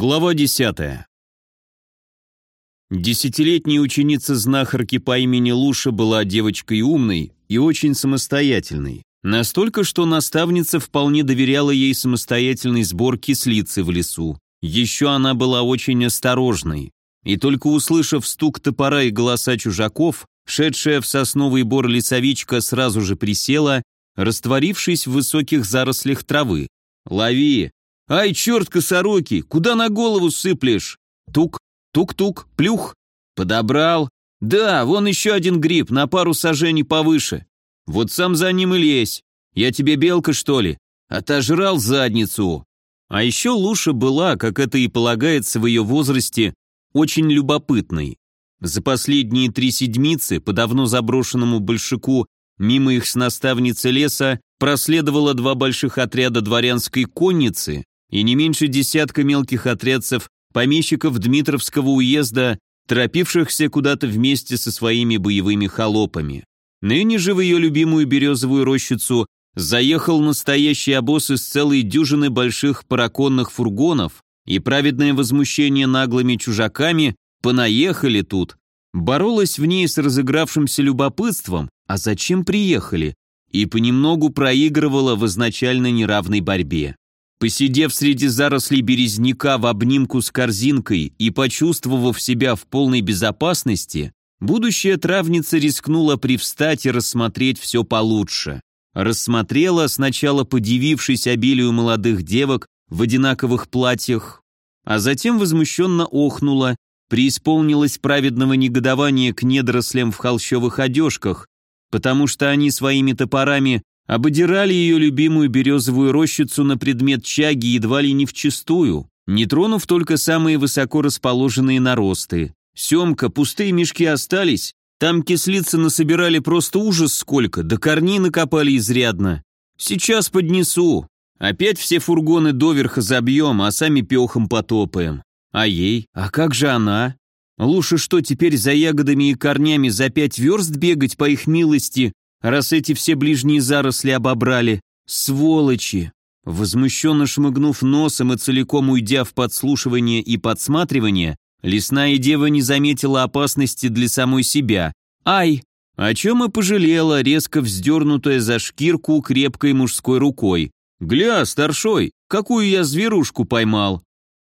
Глава 10. Десятилетняя ученица знахарки по имени Луша была девочкой умной и очень самостоятельной. Настолько, что наставница вполне доверяла ей самостоятельный сбор кислицы в лесу. Еще она была очень осторожной. И только услышав стук топора и голоса чужаков, шедшая в сосновый бор лесовичка сразу же присела, растворившись в высоких зарослях травы. «Лови!» «Ай, черт, косороки, куда на голову сыплешь?» Тук, тук-тук, плюх. Подобрал. Да, вон еще один гриб, на пару сажений повыше. Вот сам за ним и лезь. Я тебе белка, что ли? Отожрал задницу. А еще Луша была, как это и полагается в ее возрасте, очень любопытной. За последние три седмицы по давно заброшенному большаку мимо их с наставницы леса проследовало два больших отряда дворянской конницы, и не меньше десятка мелких отрядцев помещиков Дмитровского уезда, торопившихся куда-то вместе со своими боевыми холопами. Ныне же в ее любимую березовую рощицу заехал настоящий обоз из целой дюжины больших параконных фургонов, и праведное возмущение наглыми чужаками понаехали тут. Боролась в ней с разыгравшимся любопытством, а зачем приехали, и понемногу проигрывала в изначально неравной борьбе. Посидев среди зарослей березняка в обнимку с корзинкой и почувствовав себя в полной безопасности, будущая травница рискнула привстать и рассмотреть все получше. Рассмотрела, сначала подивившись обилию молодых девок в одинаковых платьях, а затем возмущенно охнула, преисполнилась праведного негодования к недорослям в холщовых одежках, потому что они своими топорами ободирали ее любимую березовую рощицу на предмет чаги едва ли не вчистую, не тронув только самые высоко расположенные наросты. Семка, пустые мешки остались, там кислицы насобирали просто ужас сколько, да корни накопали изрядно. Сейчас поднесу. Опять все фургоны доверха забьем, а сами пехом потопаем. А ей? А как же она? Лучше что, теперь за ягодами и корнями за пять верст бегать по их милости, раз эти все ближние заросли обобрали. Сволочи!» Возмущенно шмыгнув носом и целиком уйдя в подслушивание и подсматривание, лесная дева не заметила опасности для самой себя. «Ай!» О чем и пожалела, резко вздернутая за шкирку крепкой мужской рукой. «Гля, старшой, какую я зверушку поймал!»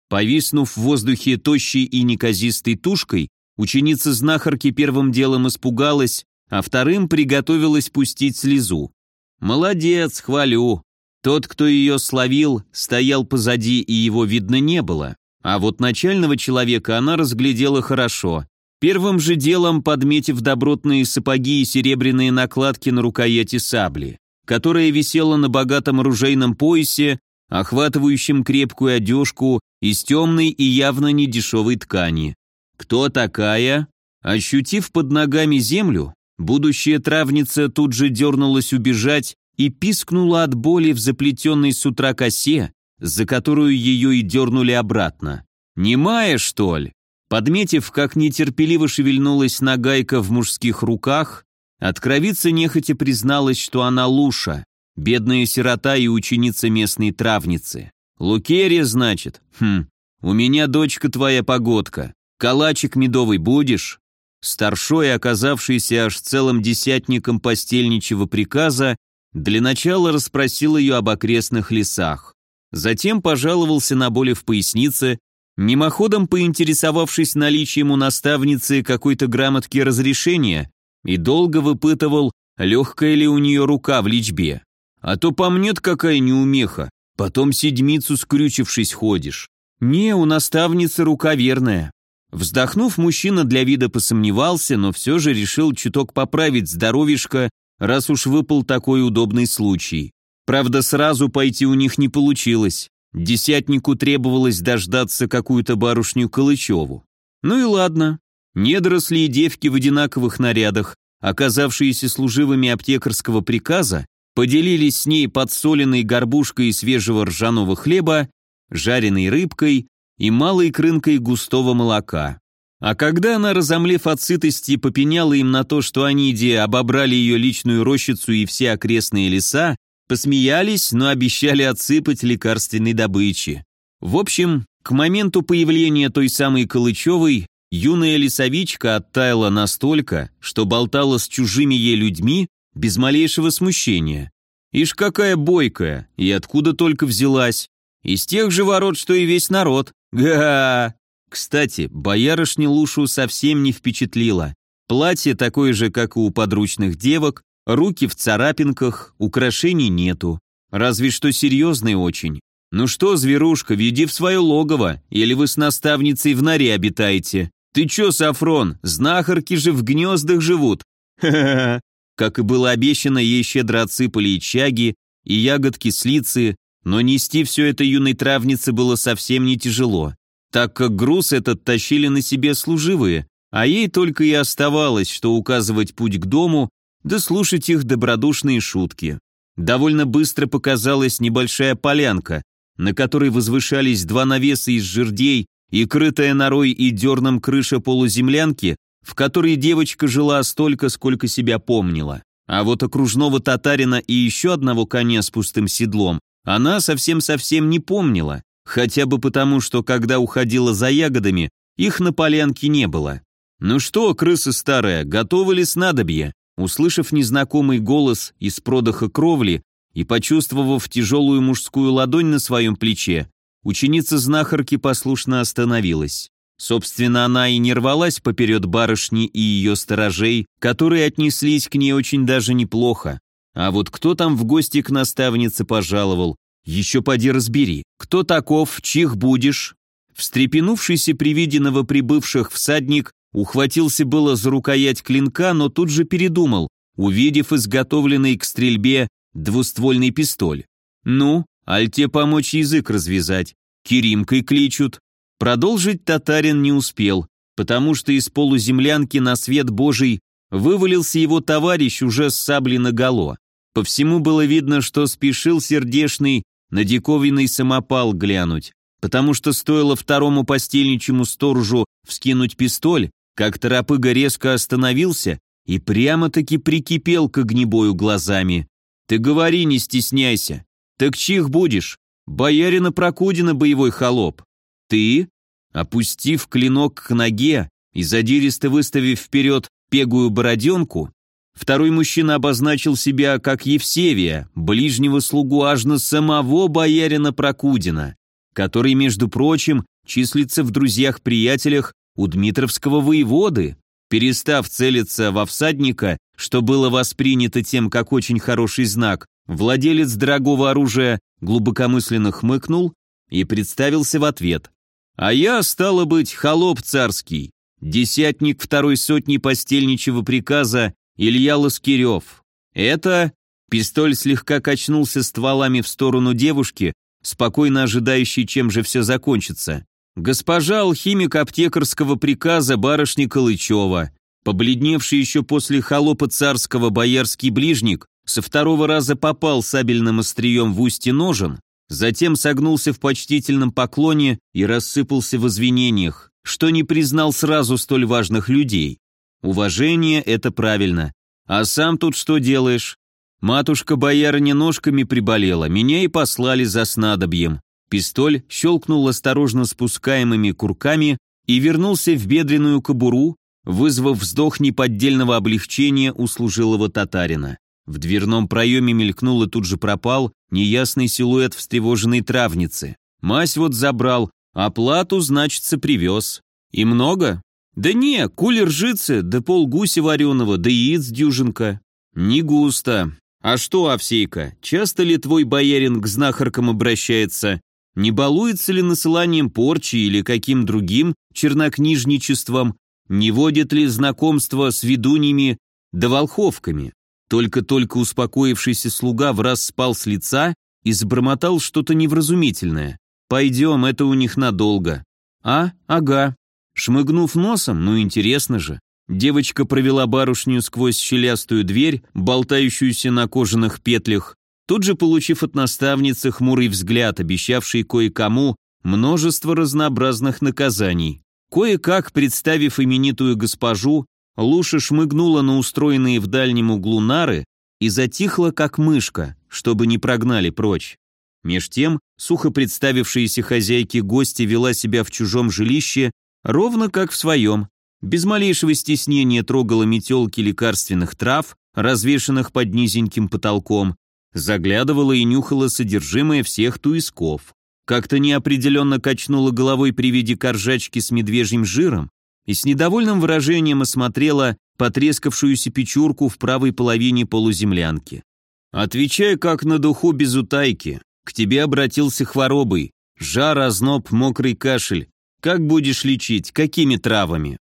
Повиснув в воздухе тощей и неказистой тушкой, ученица знахарки первым делом испугалась, а вторым приготовилась пустить слезу. «Молодец, хвалю. Тот, кто ее словил, стоял позади, и его видно не было. А вот начального человека она разглядела хорошо. Первым же делом подметив добротные сапоги и серебряные накладки на рукояти сабли, которая висела на богатом оружейном поясе, охватывающем крепкую одежку из темной и явно недешевой ткани. Кто такая? Ощутив под ногами землю, Будущая травница тут же дернулась убежать и пискнула от боли в заплетенной с утра косе, за которую ее и дернули обратно. «Немая, что ли?» Подметив, как нетерпеливо шевельнулась нагайка в мужских руках, откровица нехотя призналась, что она Луша, бедная сирота и ученица местной травницы. «Лукерия, значит? Хм, у меня дочка твоя погодка. Калачик медовый будешь?» Старшой, оказавшийся аж целым десятником постельничего приказа, для начала расспросил ее об окрестных лесах. Затем пожаловался на боли в пояснице, мимоходом поинтересовавшись наличием у наставницы какой-то грамотки разрешения и долго выпытывал, легкая ли у нее рука в личбе. А то помнет какая неумеха, потом седмицу скрючившись ходишь. Не, у наставницы рука верная. Вздохнув, мужчина для вида посомневался, но все же решил чуток поправить здоровишко, раз уж выпал такой удобный случай. Правда, сразу пойти у них не получилось. Десятнику требовалось дождаться какую-то барышню Калычеву. Ну и ладно. Недоросли и девки в одинаковых нарядах, оказавшиеся служивыми аптекарского приказа, поделились с ней подсоленной горбушкой свежего ржаного хлеба, жареной рыбкой, и малой крынкой густого молока. А когда она, разомлев от сытости, попеняла им на то, что они, иди, обобрали ее личную рощицу и все окрестные леса, посмеялись, но обещали отсыпать лекарственной добычи. В общем, К моменту появления той самой Калычевой юная лесовичка оттаяла настолько, что болтала с чужими ей людьми без малейшего смущения. Ишь какая бойкая, и откуда только взялась. Из тех же ворот, что и весь народ. Га! Кстати, боярышня Лушу совсем не впечатлила. Платье такое же, как и у подручных девок, руки в царапинках, украшений нету. Разве что серьезный очень. Ну что, зверушка, веди в свое логово, или вы с наставницей в норе обитаете. Ты чё, Сафрон, знахарки же в гнездах живут. Ха-ха-ха. Как и было обещано, ей щедро отсыпали и чаги, и ягодки слицы, но нести все это юной травнице было совсем не тяжело так как груз этот тащили на себе служивые, а ей только и оставалось, что указывать путь к дому, да слушать их добродушные шутки. Довольно быстро показалась небольшая полянка, на которой возвышались два навеса из жердей и крытая норой и дерном крыша полуземлянки, в которой девочка жила столько, сколько себя помнила. А вот окружного татарина и еще одного коня с пустым седлом она совсем-совсем не помнила. Хотя бы потому, что когда уходила за ягодами, их на полянке не было. «Ну что, крыса старая, готовы ли снадобье?» Услышав незнакомый голос из продоха кровли и почувствовав тяжелую мужскую ладонь на своем плече, ученица знахарки послушно остановилась. Собственно, она и не рвалась поперед барышни и ее сторожей, которые отнеслись к ней очень даже неплохо. А вот кто там в гости к наставнице пожаловал, еще поди разбери, кто таков, чих будешь?» Встрепенувшийся при виде новоприбывших всадник ухватился было за рукоять клинка, но тут же передумал, увидев изготовленный к стрельбе двуствольный пистоль. «Ну, альте помочь язык развязать, Киримкой кличут». Продолжить татарин не успел, потому что из полуземлянки на свет божий вывалился его товарищ уже с саблей наголо. По всему было видно, что спешил сердешный на диковинный самопал глянуть, потому что стоило второму постельничему сторожу вскинуть пистоль, как торопыга резко остановился и прямо-таки прикипел к огнебою глазами. «Ты говори, не стесняйся. Так чих будешь? Боярина Прокудина боевой холоп. Ты?» Опустив клинок к ноге и задиристо выставив вперед пегую бороденку, Второй мужчина обозначил себя как Евсевия, ближнего слугу аж на самого боярина Прокудина, который, между прочим, числится в друзьях-приятелях у Дмитровского воеводы. Перестав целиться во всадника, что было воспринято тем как очень хороший знак, владелец дорогого оружия глубокомысленно хмыкнул и представился в ответ. «А я, стало быть, холоп царский, десятник второй сотни постельничего приказа Илья Лоскирев. Это... Пистоль слегка качнулся стволами в сторону девушки, спокойно ожидающей, чем же все закончится. Госпожа алхимик аптекарского приказа барышни Калычева, побледневший еще после холопа царского боярский ближник, со второго раза попал сабельным острием в устье ножен, затем согнулся в почтительном поклоне и рассыпался в извинениях, что не признал сразу столь важных людей. Уважение — это правильно. А сам тут что делаешь? Матушка-боярыня ножками приболела, меня и послали за снадобьем. Пистоль щелкнул осторожно спускаемыми курками и вернулся в бедренную кобуру, вызвав вздох неподдельного облегчения у служилого татарина. В дверном проеме мелькнул и тут же пропал неясный силуэт встревоженной травницы. Мась вот забрал, оплату, значится, привез. И много? «Да не, кулер ржицы, да полгуся вареного, да яиц дюжинка». «Не густо. А что, Овсейка, часто ли твой боярин к знахаркам обращается? Не балуется ли насыланием порчи или каким другим чернокнижничеством? Не водит ли знакомство с ведуньями да волховками?» Только-только успокоившийся слуга в раз спал с лица и забормотал что-то невразумительное. «Пойдем, это у них надолго». «А, ага», Шмыгнув носом, ну интересно же, девочка провела барышню сквозь щелястую дверь, болтающуюся на кожаных петлях, тут же получив от наставницы хмурый взгляд, обещавший кое-кому множество разнообразных наказаний. Кое-как, представив именитую госпожу, Луша шмыгнула на устроенные в дальнем углу нары и затихла, как мышка, чтобы не прогнали прочь. Меж тем, сухо представившаяся хозяйке гости вела себя в чужом жилище ровно как в своем, без малейшего стеснения трогала метелки лекарственных трав, развешанных под низеньким потолком, заглядывала и нюхала содержимое всех туисков. Как-то неопределенно качнула головой при виде коржачки с медвежьим жиром и с недовольным выражением осмотрела потрескавшуюся печурку в правой половине полуземлянки. «Отвечай как на духу без утайки. К тебе обратился хворобой. Жар, озноб, мокрый кашель. Как будешь лечить? Какими травами?»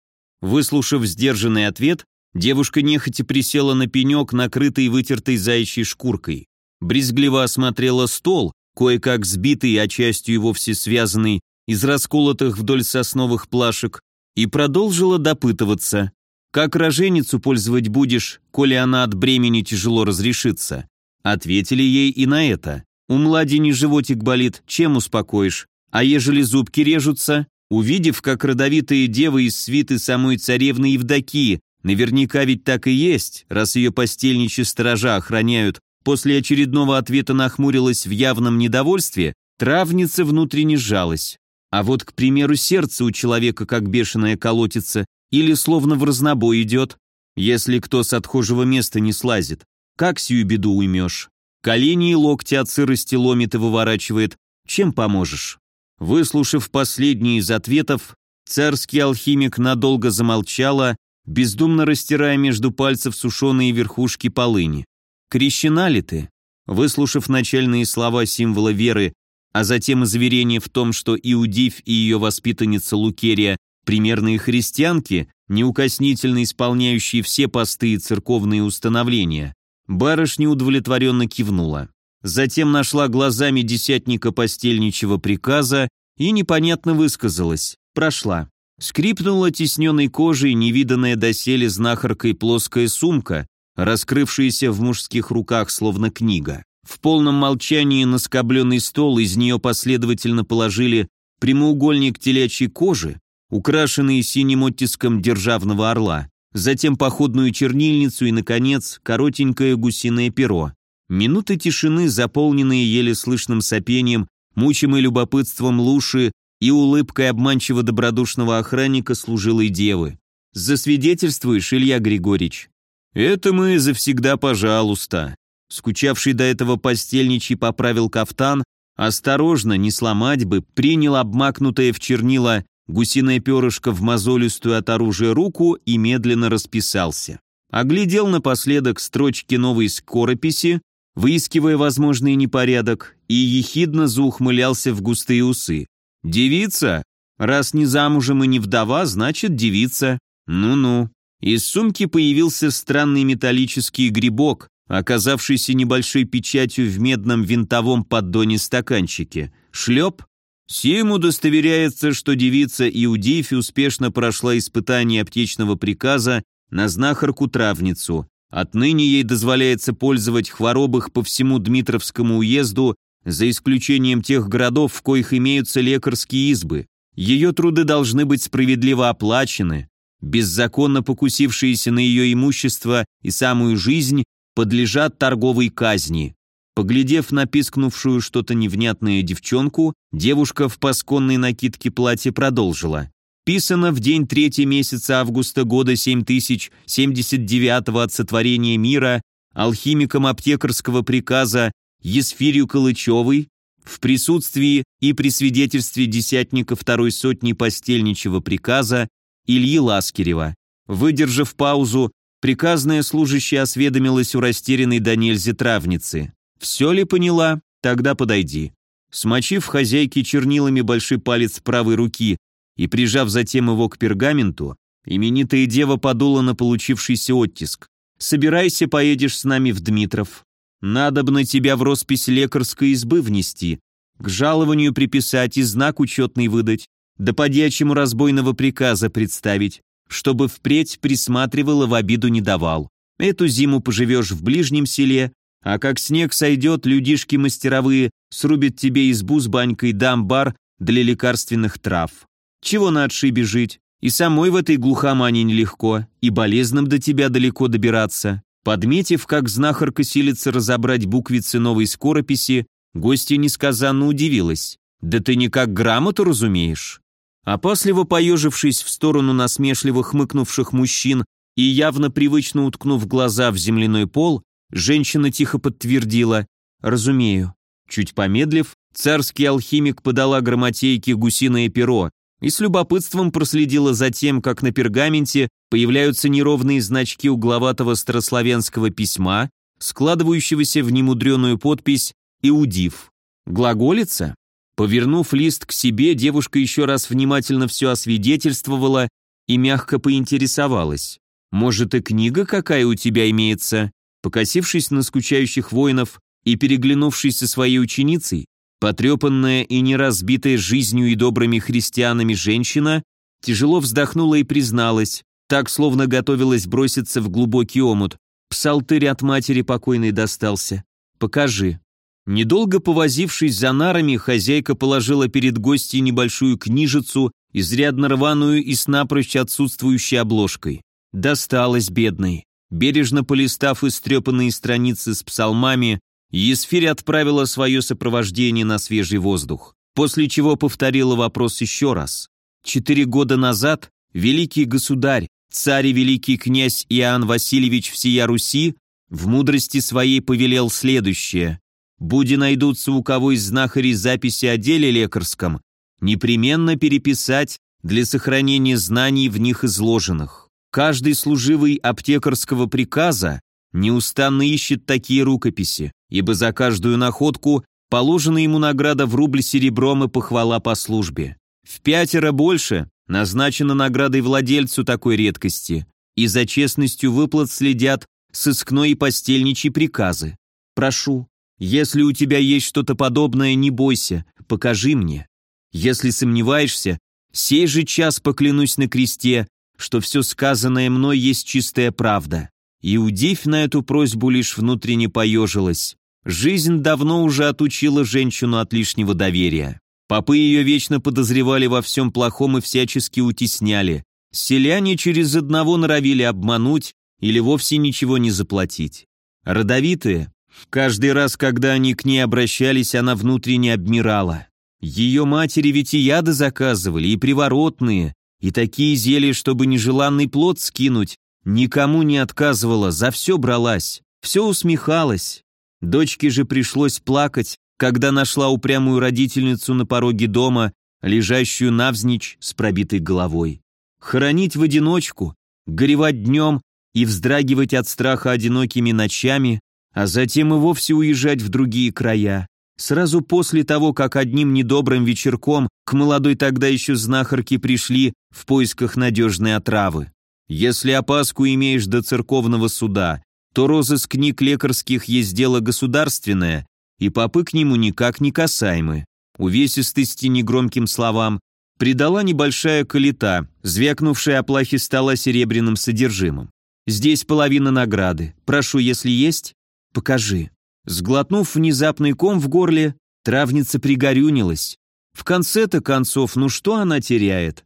Выслушав сдержанный ответ, девушка нехотя присела на пенек, накрытый вытертой заячьей шкуркой. Брезгливо осмотрела стол, кое-как сбитый, а частью и вовсе связанный, из расколотых вдоль сосновых плашек, и продолжила допытываться. «Как роженицу пользовать будешь, коли она от бремени тяжело разрешится?» Ответили ей и на это. «У младени животик болит, чем успокоишь? А ежели зубки режутся?» Увидев, как родовитые девы из свиты самой царевны Евдокии, наверняка ведь так и есть, раз ее постельничьи сторожа охраняют, после очередного ответа нахмурилась в явном недовольстве, травница внутренне сжалась. А вот, к примеру, сердце у человека как бешеное колотится или словно в разнобой идет, если кто с отхожего места не слазит. Как сию беду уймешь? Колени и локти от сырости ломит и выворачивает. Чем поможешь? Выслушав последний из ответов, царский алхимик надолго замолчала, бездумно растирая между пальцев сушеные верхушки полыни. «Крещена ли ты?» Выслушав начальные слова символа веры, а затем и в том, что Иудив и ее воспитанница Лукерия примерные христианки, неукоснительно исполняющие все посты и церковные установления, барышня удовлетворенно кивнула. Затем нашла глазами десятника постельничего приказа и непонятно высказалась. Прошла. Скрипнула тесненной кожей невиданная доселе знахаркой плоская сумка, раскрывшаяся в мужских руках словно книга. В полном молчании на скобленный стол из нее последовательно положили прямоугольник телячьей кожи, украшенный синим оттиском державного орла, затем походную чернильницу и, наконец, коротенькое гусиное перо. Минуты тишины, заполненные еле слышным сопением, мучимой любопытством Луши и улыбкой обманчиво добродушного охранника служилой девы. «Засвидетельствуешь, Илья Григорьевич?» «Это мы завсегда пожалуйста». Скучавший до этого постельничий поправил кафтан, осторожно, не сломать бы, принял обмакнутое в чернила гусиное перышко в мозолистую от оружия руку и медленно расписался. Оглядел напоследок строчки новой скорописи, выискивая возможный непорядок, и ехидно заухмылялся в густые усы. «Девица? Раз не замужем и не вдова, значит девица. Ну-ну». Из сумки появился странный металлический грибок, оказавшийся небольшой печатью в медном винтовом поддоне стаканчике. Шлеп. Сим удостоверяется, что девица Иудифи успешно прошла испытание аптечного приказа на знахарку-травницу. Отныне ей дозволяется пользовать хворобых по всему Дмитровскому уезду, за исключением тех городов, в коих имеются лекарские избы. Ее труды должны быть справедливо оплачены. Беззаконно покусившиеся на ее имущество и самую жизнь подлежат торговой казни. Поглядев на пискнувшую что-то невнятное девчонку, девушка в пасконной накидке платья продолжила. Писано в день третий месяца августа года 7079 от сотворения мира алхимиком аптекарского приказа Есфирью Калычевой в присутствии и при свидетельстве десятника второй сотни постельничего приказа Ильи Ласкерева. Выдержав паузу, приказная служащая осведомилась у растерянной до нельзя травницы. «Все ли поняла? Тогда подойди». Смочив хозяйке чернилами большой палец правой руки и прижав затем его к пергаменту, именитая дева подула на получившийся оттиск. «Собирайся, поедешь с нами в Дмитров. Надобно тебя в роспись лекарской избы внести, к жалованию приписать и знак учетный выдать, да подьячему разбойного приказа представить, чтобы впредь присматривала в обиду не давал. Эту зиму поживешь в ближнем селе, а как снег сойдет, людишки мастеровые срубят тебе избу с банькой да амбар для лекарственных трав. Чего на отшибе жить? И самой в этой глухомане нелегко, и болезным до тебя далеко добираться. Подметив, как знахарка силится разобрать буквицы новой скорописи, Гостья несказанно удивилась. «Да ты никак грамоту разумеешь?» Опасливо поежившись в сторону насмешливо хмыкнувших мужчин и явно привычно уткнув глаза в земляной пол, женщина тихо подтвердила «Разумею». Чуть помедлив, царский алхимик подала грамотейке гусиное перо и с любопытством проследила за тем, как на пергаменте появляются неровные значки угловатого старославянского письма, складывающегося в немудреную подпись «Иудив». Глаголица? Повернув лист к себе, девушка еще раз внимательно все освидетельствовала и мягко поинтересовалась. «Может, и книга какая у тебя имеется?» Покосившись на скучающих воинов и переглянувшись со своей ученицей, потрепанная и не разбитая жизнью и добрыми христианами женщина тяжело вздохнула и призналась, так словно готовилась броситься в глубокий омут. Псалтырь от матери покойной достался. Покажи. Недолго повозившись за нарами, хозяйка положила перед гостьей небольшую книжицу, изрядно рваную и с напрочь отсутствующей обложкой. Досталось бедной. Бережно полистав истрепанные страницы с псалмами, Есфирь отправила свое сопровождение на свежий воздух, после чего повторила вопрос еще раз. Четыре года назад великий государь, царь и великий князь Иоанн Васильевич всея Руси в мудрости своей повелел следующее. Буди найдутся у кого из знахарей записи о деле лекарском, непременно переписать для сохранения знаний в них изложенных. Каждый служивый аптекарского приказа неустанно ищет такие рукописи, ибо за каждую находку положена ему награда в рубль серебром и похвала по службе. В пятеро больше назначена наградой владельцу такой редкости, и за честностью выплат следят сыскной и постельничьи приказы. Прошу, если у тебя есть что-то подобное, не бойся, покажи мне. Если сомневаешься, сей же час поклянусь на кресте, что все сказанное мной есть чистая правда. Иудивь на эту просьбу лишь внутренне поежилась. Жизнь давно уже отучила женщину от лишнего доверия. Попы ее вечно подозревали во всем плохом и всячески утесняли. Селяне через одного норовили обмануть или вовсе ничего не заплатить. Родовитые, Каждый раз, когда они к ней обращались, она внутренне обмирала. Ее матери ведь и яды заказывали, и приворотные, и такие зелья, чтобы нежеланный плод скинуть. Никому не отказывала, за все бралась, все усмехалась. Дочке же пришлось плакать, когда нашла упрямую родительницу на пороге дома, лежащую навзничь с пробитой головой. Хоронить в одиночку, горевать днем и вздрагивать от страха одинокими ночами, а затем и вовсе уезжать в другие края. Сразу после того, как одним недобрым вечерком к молодой тогда еще знахарке пришли в поисках надежной отравы. Если опаску имеешь до церковного суда, то розыск книг лекарских есть дело государственное, и попы к нему никак не касаемы. Увесистости негромким словам придала небольшая калита, звякнувшая о плахе стола серебряным содержимым. Здесь половина награды. Прошу, если есть, покажи». Сглотнув внезапный ком в горле, травница пригорюнилась. В конце-то концов, ну что она теряет?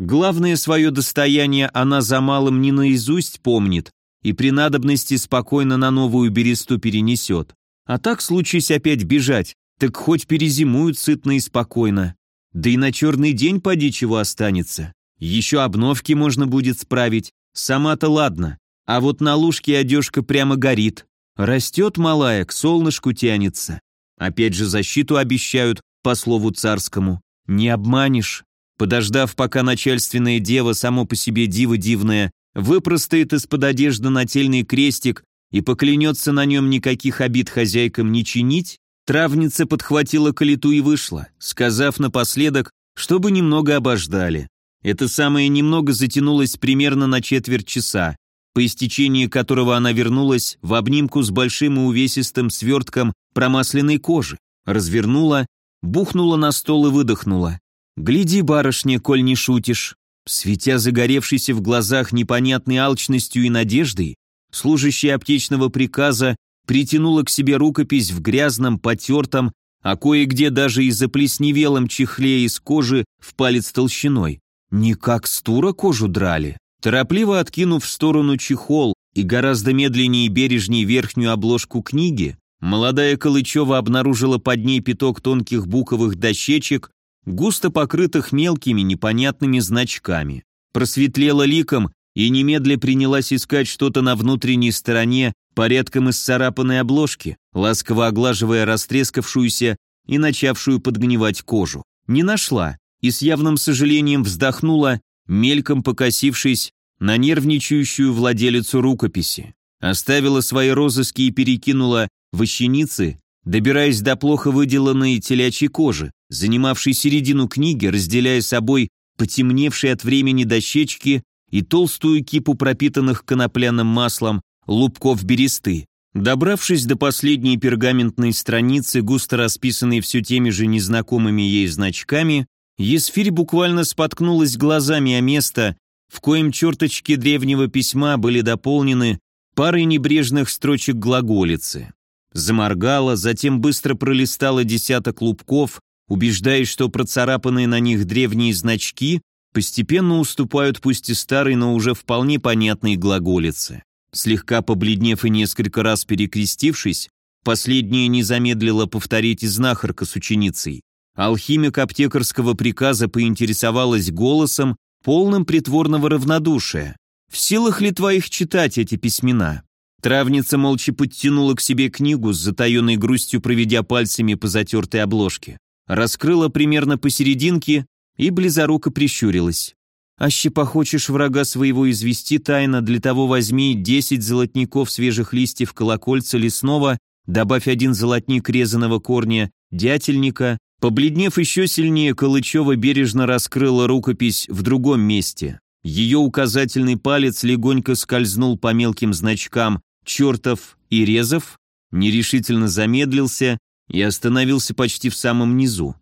Главное свое достояние она за малым не наизусть помнит и при надобности спокойно на новую бересту перенесет. А так, случись опять бежать, так хоть перезимуют сытно и спокойно. Да и на черный день поди чего останется. Еще обновки можно будет справить, сама-то ладно. А вот на лужке одежка прямо горит. Растет малая, к солнышку тянется. Опять же защиту обещают, по слову царскому. Не обманешь. Подождав, пока начальственная дева, само по себе диво дивное, выпростает из-под одежды нательный крестик и поклянется на нем никаких обид хозяйкам не чинить, травница подхватила калиту и вышла, сказав напоследок, чтобы немного обождали. Это самое немного затянулось примерно на четверть часа, по истечении которого она вернулась в обнимку с большим и увесистым свертком промасленной кожи, развернула, бухнула на стол и выдохнула. «Гляди, барышня, коль не шутишь». Светя загоревшейся в глазах непонятной алчностью и надеждой, служащая аптечного приказа притянула к себе рукопись в грязном, потертом, а кое-где даже и заплесневелом чехле из кожи в палец толщиной. Не как стура кожу драли. Торопливо откинув в сторону чехол и гораздо медленнее и бережнее верхнюю обложку книги, Молодая Калычева обнаружила под ней пяток тонких буковых дощечек, густо покрытых мелкими непонятными значками. Просветлела ликом и немедля принялась искать что-то на внутренней стороне порядком исцарапанной обложки, ласково оглаживая растрескавшуюся и начавшую подгнивать кожу. Не нашла и с явным сожалением вздохнула, мельком покосившись на нервничающую владелицу рукописи. Оставила свои розыски и перекинула вощеницы, добираясь до плохо выделанной телячьей кожи, занимавшей середину книги, разделяя собой потемневшие от времени дощечки и толстую кипу пропитанных конопляным маслом лубков бересты. Добравшись до последней пергаментной страницы, густо расписанной все теми же незнакомыми ей значками, Есфирь буквально споткнулась глазами о место, в коем черточки древнего письма были дополнены парой небрежных строчек глаголицы. Заморгала, затем быстро пролистала десяток лубков, убеждаясь, что процарапанные на них древние значки постепенно уступают пусть и старой, но уже вполне понятной глаголице. Слегка побледнев и несколько раз перекрестившись, последняя не замедлила повторить и знахарка с ученицей. Алхимик аптекарского приказа поинтересовалась голосом, полным притворного равнодушия. «В силах ли твоих читать эти письмена?» Травница молча подтянула к себе книгу с затаенной грустью, проведя пальцами по затертой обложке. Раскрыла примерно посерединке и близоруко прищурилась. «Аще похочешь врага своего извести тайно, для того возьми десять золотников свежих листьев колокольца лесного, добавь один золотник резаного корня, дятельника». Побледнев еще сильнее, Калычева бережно раскрыла рукопись в другом месте. Ее указательный палец легонько скользнул по мелким значкам Чертов и Резов нерешительно замедлился и остановился почти в самом низу.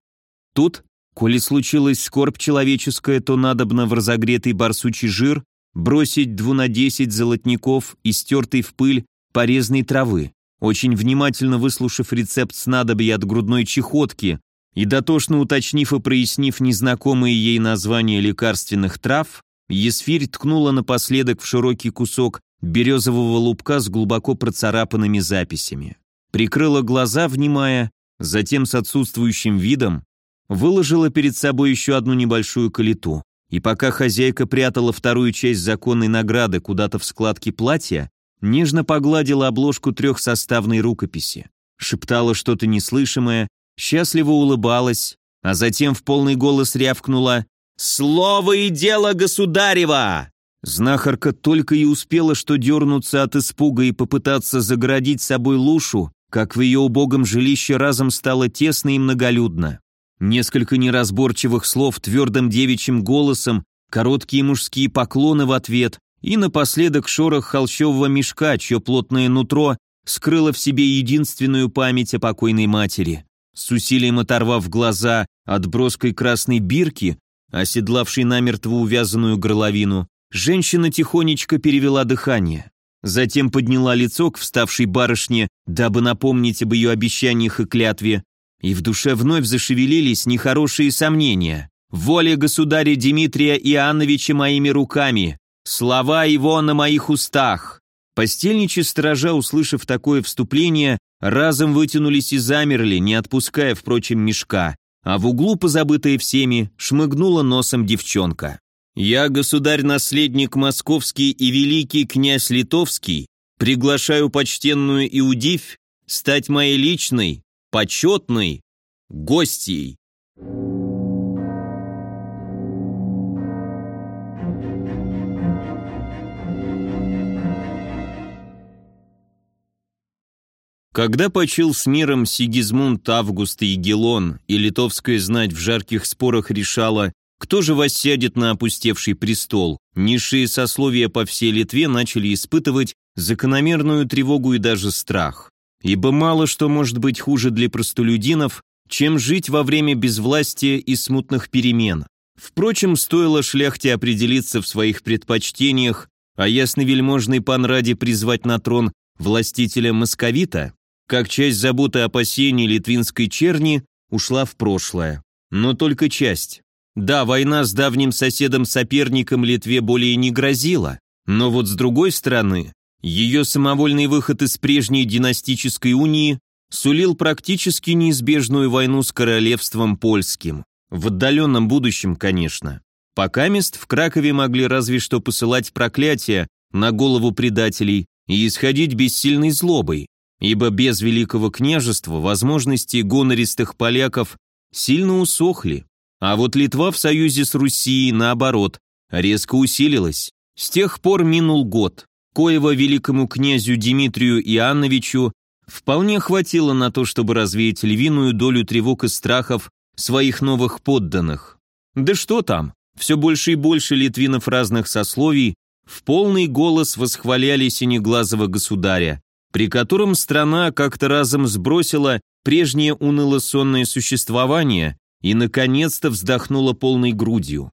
Тут, коли случилась скорбь человеческая, то надобно в разогретый барсучий жир бросить дву на десять золотников и стертый в пыль порезной травы. Очень внимательно выслушав рецепт снадобья от грудной чехотки и дотошно уточнив и прояснив незнакомые ей названия лекарственных трав, Есфирь ткнула напоследок в широкий кусок березового лубка с глубоко процарапанными записями. Прикрыла глаза, внимая, затем с отсутствующим видом выложила перед собой еще одну небольшую калиту. И пока хозяйка прятала вторую часть законной награды куда-то в складке платья, нежно погладила обложку трехсоставной рукописи, шептала что-то неслышимое, счастливо улыбалась, а затем в полный голос рявкнула «Слово и дело государева!» Знахарка только и успела что дернуться от испуга и попытаться заградить собой лушу, как в ее убогом жилище разом стало тесно и многолюдно. Несколько неразборчивых слов твердым девичьим голосом, короткие мужские поклоны в ответ и напоследок шорох холщового мешка, чье плотное нутро скрыло в себе единственную память о покойной матери. С усилием оторвав глаза от броской красной бирки, оседлавшей намертво увязанную горловину, Женщина тихонечко перевела дыхание. Затем подняла лицо к вставшей барышне, дабы напомнить об ее обещаниях и клятве, и в душе вновь зашевелились нехорошие сомнения. «Воля государя Дмитрия Иоанновича моими руками! Слова его на моих устах!» Постельничьи сторожа, услышав такое вступление, разом вытянулись и замерли, не отпуская, впрочем, мешка, а в углу, позабытая всеми, шмыгнула носом девчонка. Я, государь-наследник московский и великий князь литовский, приглашаю почтенную Иудивь стать моей личной, почетной гостьей. Когда почил с миром Сигизмунд Август и Егелон, и литовская знать в жарких спорах решала, кто же воссядет на опустевший престол? Низшие сословия по всей Литве начали испытывать закономерную тревогу и даже страх. Ибо мало что может быть хуже для простолюдинов, чем жить во время безвластия и смутных перемен. Впрочем, стоило шляхте определиться в своих предпочтениях, а ясновельможный пан ради призвать на трон властителя московита, как часть заботы опасений литвинской черни ушла в прошлое. Но только часть. Да, война с давним соседом-соперником Литве более не грозила, но вот с другой стороны, ее самовольный выход из прежней династической унии сулил практически неизбежную войну с королевством польским. В отдаленном будущем, конечно. Пока мест в Кракове могли разве что посылать проклятия на голову предателей и исходить бессильной злобой, ибо без Великого княжества возможности гонористых поляков сильно усохли, а вот Литва в союзе с Руссией, наоборот, резко усилилась. С тех пор минул год, коего великому князю Дмитрию Иоанновичу вполне хватило на то, чтобы развеять львиную долю тревог и страхов своих новых подданных. Да что там, все больше и больше литвинов разных сословий в полный голос восхваляли синеглазого государя, при котором страна как-то разом сбросила прежнее уныло-сонное существование и, наконец-то, вздохнула полной грудью.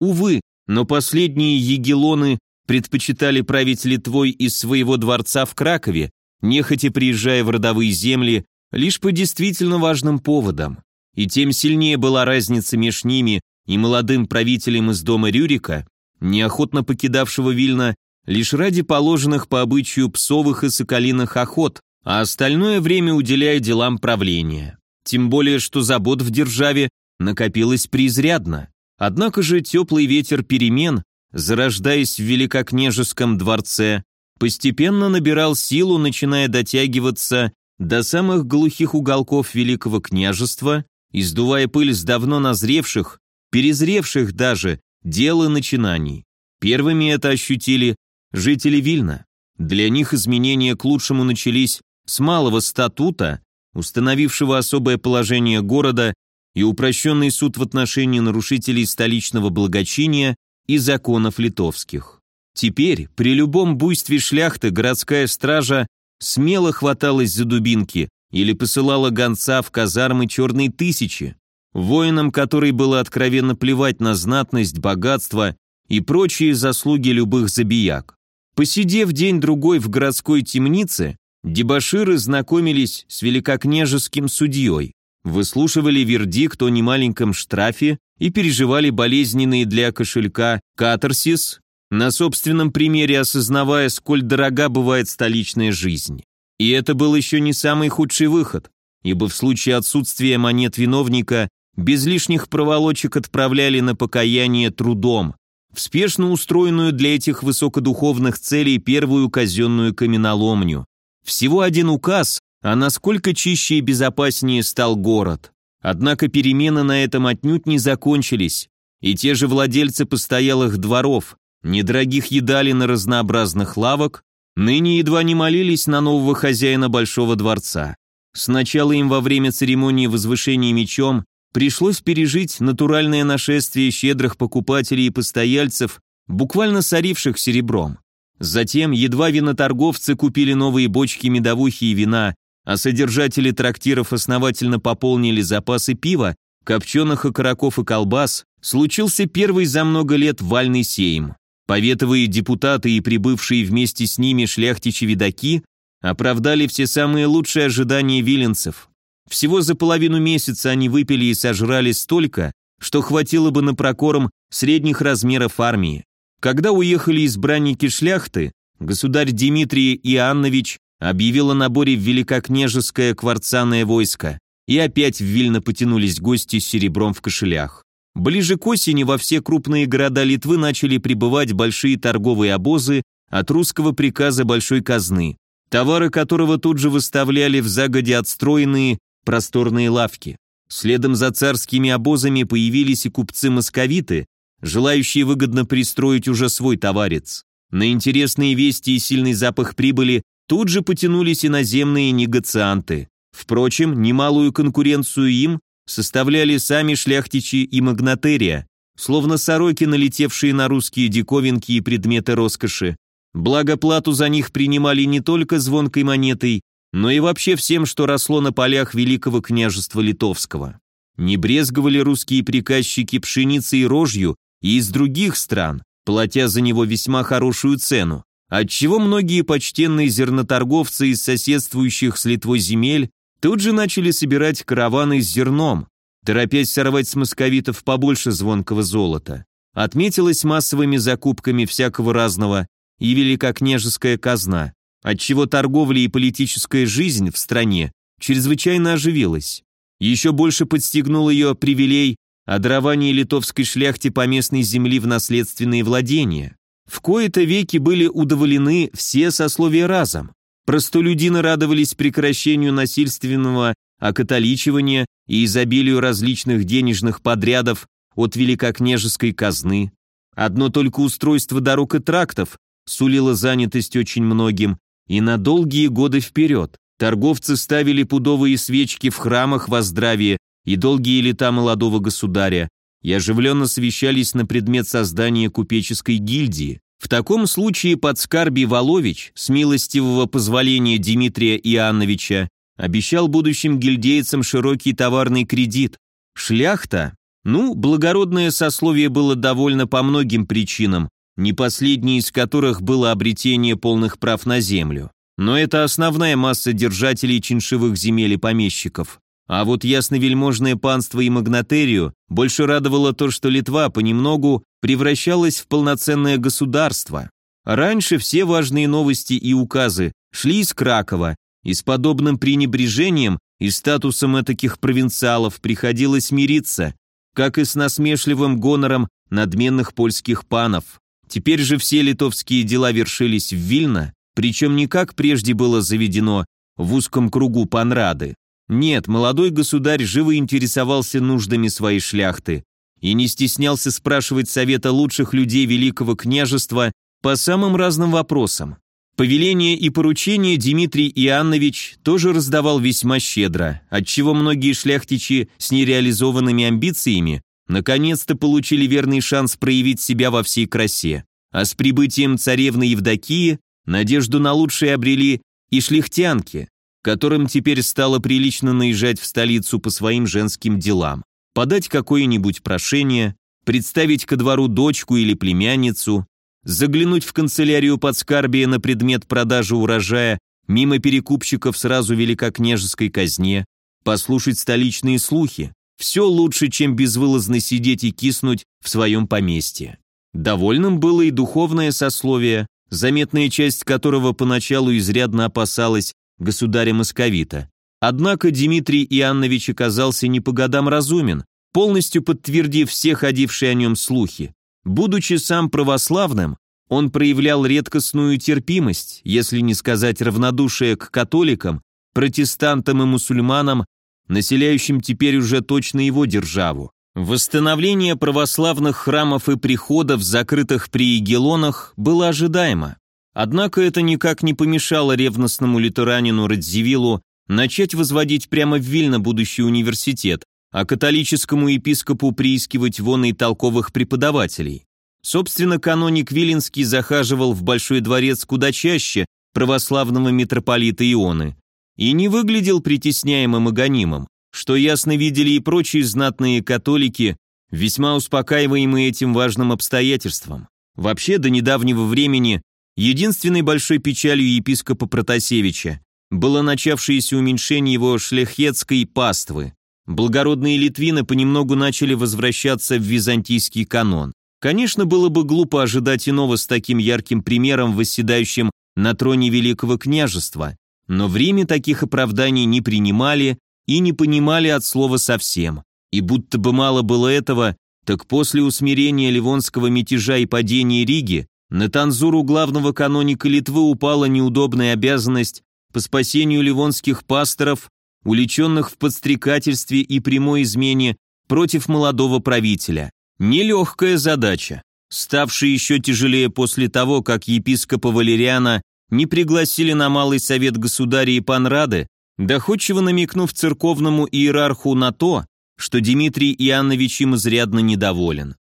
Увы, но последние егелоны предпочитали править Литвой из своего дворца в Кракове, нехотя приезжая в родовые земли, лишь по действительно важным поводам. И тем сильнее была разница между ними и молодым правителем из дома Рюрика, неохотно покидавшего Вильно лишь ради положенных по обычаю псовых и соколиных охот, а остальное время уделяя делам правления. Тем более, что забот в державе накопилось преизрядно. Однако же теплый ветер перемен, зарождаясь в Великокняжеском дворце, постепенно набирал силу, начиная дотягиваться до самых глухих уголков Великого княжества, издувая пыль с давно назревших, перезревших даже, дел и начинаний. Первыми это ощутили жители Вильна. Для них изменения к лучшему начались с малого статута, установившего особое положение города и упрощенный суд в отношении нарушителей столичного благочиния и законов литовских. Теперь, при любом буйстве шляхты, городская стража смело хваталась за дубинки или посылала гонца в казармы черной тысячи, воинам которой было откровенно плевать на знатность, богатство и прочие заслуги любых забияк. Посидев день-другой в городской темнице, дебоширы знакомились с великокняжеским судьей, выслушивали вердикт о немаленьком штрафе и переживали болезненные для кошелька катарсис, на собственном примере осознавая, сколь дорога бывает столичная жизнь. И это был еще не самый худший выход, ибо в случае отсутствия монет виновника без лишних проволочек отправляли на покаяние трудом, в спешно устроенную для этих высокодуховных целей первую казенную каменоломню. Всего один указ, а насколько чище и безопаснее стал город. Однако перемены на этом отнюдь не закончились, и те же владельцы постоялых дворов, недорогих едалин и разнообразных лавок, ныне едва не молились на нового хозяина Большого дворца. Сначала им во время церемонии возвышения мечом пришлось пережить натуральное нашествие щедрых покупателей и постояльцев, буквально соривших серебром. Затем едва виноторговцы купили новые бочки медовухи и вина, а содержатели трактиров основательно пополнили запасы пива, копченых окороков и колбас, случился первый за много лет вальный сейм. Поветовые депутаты и прибывшие вместе с ними шляхтичи-видаки оправдали все самые лучшие ожидания виленцев. Всего за половину месяца они выпили и сожрали столько, что хватило бы на прокорм средних размеров армии. Когда уехали избранники шляхты, государь Дмитрий Иоаннович объявил о наборе в великокняжеское кварцаное войско, и опять в Вильно потянулись гости с серебром в кошелях. Ближе к осени во все крупные города Литвы начали прибывать большие торговые обозы от русского приказа большой казны, товары которого тут же выставляли в загоде отстроенные просторные лавки. Следом за царскими обозами появились и купцы-московиты, желающие выгодно пристроить уже свой товарец. На интересные вести и сильный запах прибыли тут же потянулись иноземные негацианты. Впрочем, немалую конкуренцию им составляли сами шляхтичи и магнатерия, словно сороки, налетевшие на русские диковинки и предметы роскоши. Благо плату за них принимали не только звонкой монетой, но и вообще всем, что росло на полях Великого княжества Литовского. Не брезговали русские приказчики пшеницей и рожью и из других стран, платя за него весьма хорошую цену, отчего многие почтенные зерноторговцы из соседствующих с Литвой земель тут же начали собирать караваны с зерном, торопясь сорвать с московитов побольше звонкого золота. Отметилась массовыми закупками всякого разного и великокняжеская казна отчего торговля и политическая жизнь в стране чрезвычайно оживилась. Еще больше подстегнул ее привилей о даровании литовской шляхте поместной земли в наследственные владения. В кои-то веки были удоволены все сословия разом. Простолюдины радовались прекращению насильственного окатоличивания и изобилию различных денежных подрядов от великокняжеской казны. Одно только устройство дорог и трактов сулило занятость очень многим, и на долгие годы вперед. Торговцы ставили пудовые свечки в храмах во здравие и долгие лета молодого государя, и оживленно совещались на предмет создания купеческой гильдии. В таком случае подскарби Волович, с милостивого позволения Дмитрия Иоанновича, обещал будущим гильдейцам широкий товарный кредит. Шляхта, ну, благородное сословие было довольно по многим причинам, не последней из которых было обретение полных прав на землю. Но это основная масса держателей чиншевых земель и помещиков. А вот ясновельможное панство и магнатерию больше радовало то, что Литва понемногу превращалась в полноценное государство. Раньше все важные новости и указы шли из Кракова, и с подобным пренебрежением и статусом этаких провинциалов приходилось мириться, как и с насмешливым гонором надменных польских панов. Теперь же все литовские дела вершились в Вильно, причем не как прежде было заведено в узком кругу панрады, нет, молодой государь живо интересовался нуждами своей шляхты и не стеснялся спрашивать совета лучших людей Великого княжества по самым разным вопросам. Повеления и поручения Дмитрий Иоаннович тоже раздавал весьма щедро, отчего многие шляхтичи с нереализованными амбициями наконец-то получили верный шанс проявить себя во всей красе. А с прибытием царевны Евдокии надежду на лучшее обрели и шляхтянки, которым теперь стало прилично наезжать в столицу по своим женским делам, подать какое-нибудь прошение, представить ко двору дочку или племянницу, заглянуть в канцелярию подскарбия на предмет продажи урожая мимо перекупщиков сразу великокняжеской казне, послушать столичные слухи. Все лучше, чем безвылазно сидеть и киснуть в своем поместье. Довольным было и духовное сословие, заметная часть которого поначалу изрядно опасалась государя Московита. Однако Дмитрий Иоаннович оказался не по годам разумен, полностью подтвердив все ходившие о нем слухи. Будучи сам православным, он проявлял редкостную терпимость, если не сказать равнодушие к католикам, протестантам и мусульманам, населяющим теперь уже точно его державу. Восстановление православных храмов и приходов, закрытых при Егелонах, было ожидаемо. Однако это никак не помешало ревностному литеранину Радзивиллу начать возводить прямо в Вильно будущий университет, а католическому епископу приискивать вон и толковых преподавателей. Собственно, каноник Виленский захаживал в Большой дворец куда чаще православного митрополита Ионы и не выглядел притесняемым и гонимым, что ясно видели и прочие знатные католики, весьма успокаиваемые этим важным обстоятельством. Вообще, до недавнего времени Единственной большой печалью епископа Протасевича было начавшееся уменьшение его шляхетской паствы. Благородные литвины понемногу начали возвращаться в византийский канон. Конечно, было бы глупо ожидать иного с таким ярким примером, восседающим на троне Великого княжества, но в Риме таких оправданий не принимали и не понимали от слова совсем. И будто бы мало было этого, так после усмирения Ливонского мятежа и падения Риги на танзуру главного каноника Литвы упала неудобная обязанность по спасению ливонских пасторов, уличенных в подстрекательстве и прямой измене против молодого правителя. Нелегкая задача, ставшая еще тяжелее после того, как епископа Валериана не пригласили на Малый Совет Государя и Панрады, доходчиво намекнув церковному иерарху на то, что Дмитрий Иоаннович им изрядно недоволен.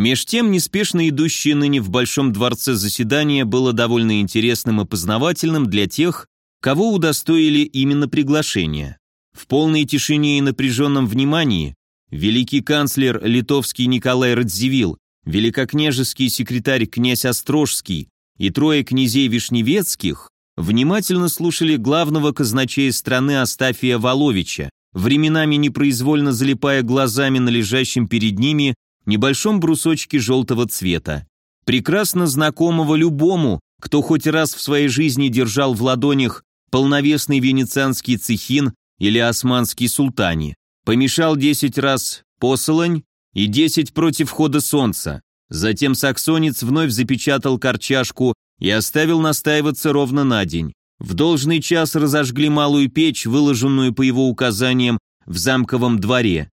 Меж тем, неспешно идущее ныне в Большом дворце заседание было довольно интересным и познавательным для тех, кого удостоили именно приглашения. В полной тишине и напряженном внимании великий канцлер литовский Николай Радзивилл, великокняжеский секретарь князь Острожский и трое князей Вишневецких внимательно слушали главного казначея страны Астафия Воловича, временами непроизвольно залипая глазами на лежащем перед ними небольшом брусочке желтого цвета, прекрасно знакомого любому, кто хоть раз в своей жизни держал в ладонях полновесный венецианский цехин или османский султане. Помешал 10 раз посолонь и 10 против хода солнца. Затем саксонец вновь запечатал корчашку и оставил настаиваться ровно на день. В должный час разожгли малую печь, выложенную по его указаниям в замковом дворе.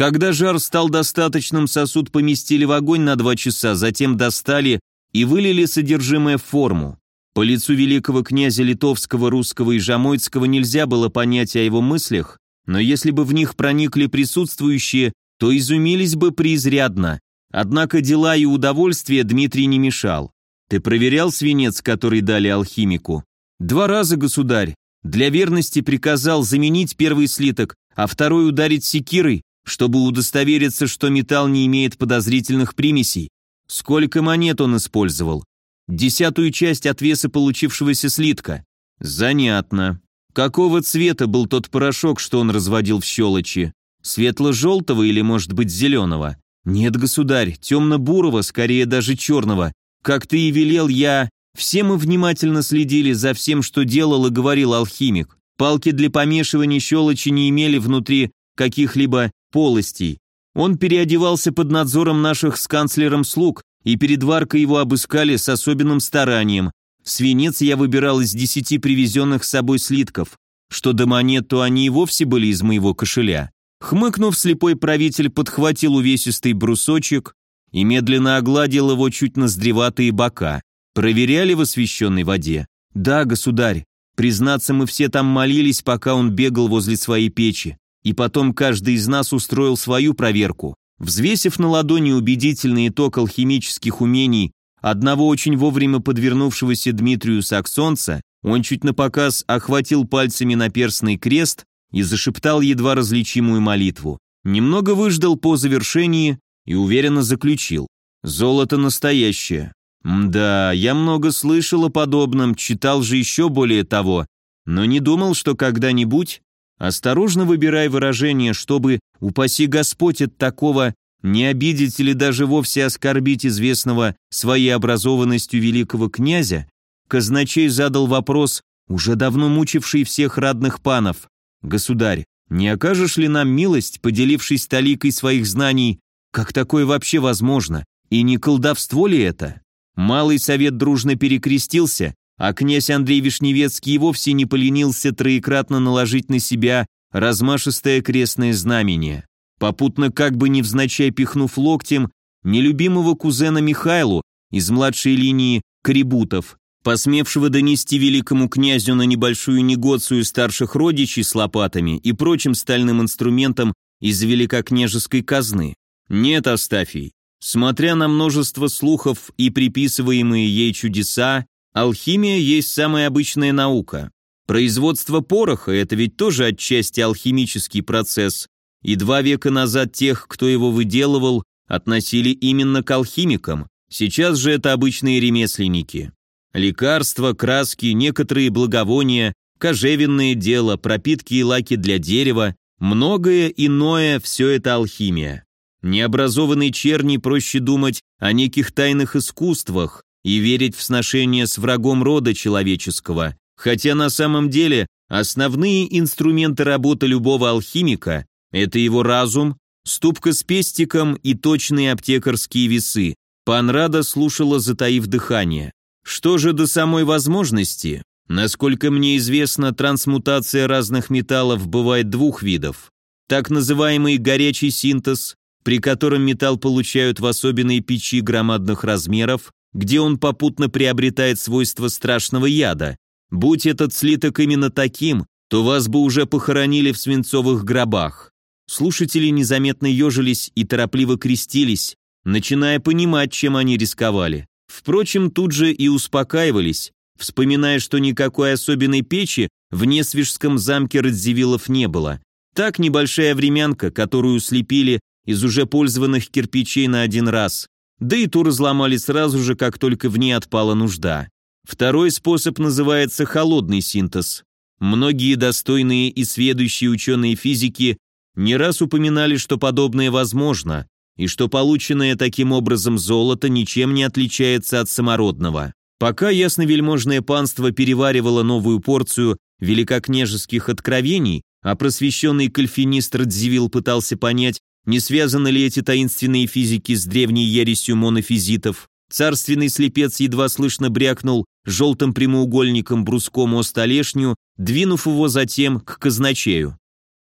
Когда жар стал достаточным, сосуд поместили в огонь на два часа, затем достали и вылили содержимое в форму. По лицу великого князя Литовского, Русского и Жамойцкого нельзя было понять о его мыслях, но если бы в них проникли присутствующие, то изумились бы преизрядно. Однако дела и удовольствие Дмитрий не мешал. Ты проверял свинец, который дали алхимику? Два раза, государь. Для верности приказал заменить первый слиток, а второй ударить секирой, чтобы удостовериться, что металл не имеет подозрительных примесей. Сколько монет он использовал? Десятую часть от веса получившегося слитка. Занятно. Какого цвета был тот порошок, что он разводил в щелочи? Светло-желтого или, может быть, зеленого? Нет, государь, темно-бурого, скорее даже черного. Как ты и велел, я... Все мы внимательно следили за всем, что делал и говорил алхимик. Палки для помешивания щелочи не имели внутри каких-либо полостей. Он переодевался под надзором наших с канцлером слуг, и перед варкой его обыскали с особенным старанием. Свинец я выбирал из десяти привезенных с собой слитков. Что до монет, то они и вовсе были из моего кошеля. Хмыкнув, слепой правитель подхватил увесистый брусочек и медленно огладил его чуть ноздреватые бока. Проверяли в освященной воде? Да, государь. Признаться, мы все там молились, пока он бегал возле своей печи. И потом каждый из нас устроил свою проверку. Взвесив на ладони убедительный итог алхимических умений одного очень вовремя подвернувшегося Дмитрию Саксонца, он чуть напоказ охватил пальцами наперстный крест и зашептал едва различимую молитву. Немного выждал по завершении и уверенно заключил. «Золото настоящее. Да, я много слышал о подобном, читал же еще более того, но не думал, что когда-нибудь Осторожно выбирай выражение, чтобы, упаси Господь от такого, не обидеть или даже вовсе оскорбить известного своей образованностью великого князя, казначей задал вопрос, уже давно мучивший всех радных панов. «Государь, не окажешь ли нам милость, поделившись таликой своих знаний, как такое вообще возможно, и не колдовство ли это?» Малый совет дружно перекрестился, а князь Андрей Вишневецкий вовсе не поленился троекратно наложить на себя размашистое крестное знамение, попутно как бы невзначай пихнув локтем нелюбимого кузена Михайлу из младшей линии Карибутов, посмевшего донести великому князю на небольшую негоцию старших родичей с лопатами и прочим стальным инструментом из великокняжеской казны. Нет, Астафий, смотря на множество слухов и приписываемые ей чудеса, Алхимия есть самая обычная наука. Производство пороха – это ведь тоже отчасти алхимический процесс, и два века назад тех, кто его выделывал, относили именно к алхимикам, сейчас же это обычные ремесленники. Лекарства, краски, некоторые благовония, кожевенное дело, пропитки и лаки для дерева, многое иное – все это алхимия. Необразованный черни проще думать о неких тайных искусствах, и верить в сношение с врагом рода человеческого, хотя на самом деле основные инструменты работы любого алхимика – это его разум, ступка с пестиком и точные аптекарские весы. Панрада слушала, затаив дыхание. Что же до самой возможности? Насколько мне известно, трансмутация разных металлов бывает двух видов. Так называемый горячий синтез, при котором металл получают в особенной печи громадных размеров, где он попутно приобретает свойства страшного яда. Будь этот слиток именно таким, то вас бы уже похоронили в свинцовых гробах. Слушатели незаметно ежились и торопливо крестились, начиная понимать, чем они рисковали. Впрочем, тут же и успокаивались, вспоминая, что никакой особенной печи в Несвежском замке Радзивиллов не было. Так небольшая времянка, которую слепили из уже пользованных кирпичей на один раз, да и ту разломали сразу же, как только в ней отпала нужда. Второй способ называется холодный синтез. Многие достойные и сведущие ученые физики не раз упоминали, что подобное возможно, и что полученное таким образом золото ничем не отличается от самородного. Пока ясновельможное панство переваривало новую порцию великокняжеских откровений, а просвещенный кальфинист Радзивилл пытался понять, не связаны ли эти таинственные физики с древней ересью монофизитов. Царственный слепец едва слышно брякнул желтым прямоугольником бруском о столешню, двинув его затем к казначею.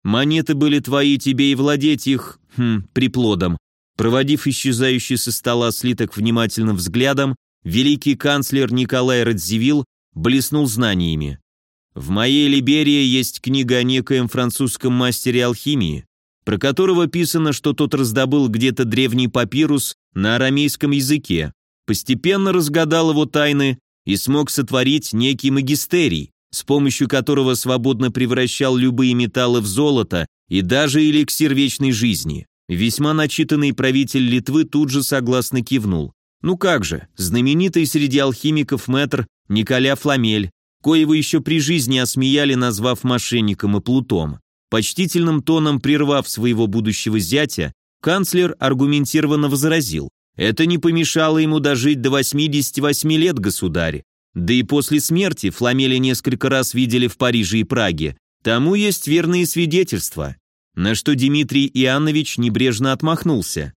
«Монеты были твои, тебе и владеть их, хм, приплодом». Проводив исчезающий со стола слиток внимательным взглядом, великий канцлер Николай Радзивилл блеснул знаниями. В моей Либерии есть книга о некоем французском мастере алхимии, про которого писано, что тот раздобыл где-то древний папирус на арамейском языке, постепенно разгадал его тайны и смог сотворить некий магистерий, с помощью которого свободно превращал любые металлы в золото и даже эликсир вечной жизни. Весьма начитанный правитель Литвы тут же согласно кивнул. Ну как же, знаменитый среди алхимиков мэтр Николя Фламель, коего еще при жизни осмеяли, назвав мошенником и плутом. Почтительным тоном прервав своего будущего зятя, канцлер аргументированно возразил. Это не помешало ему дожить до 88 лет, государь. Да и после смерти Фламеля несколько раз видели в Париже и Праге. Тому есть верные свидетельства. На что Дмитрий Иоаннович небрежно отмахнулся.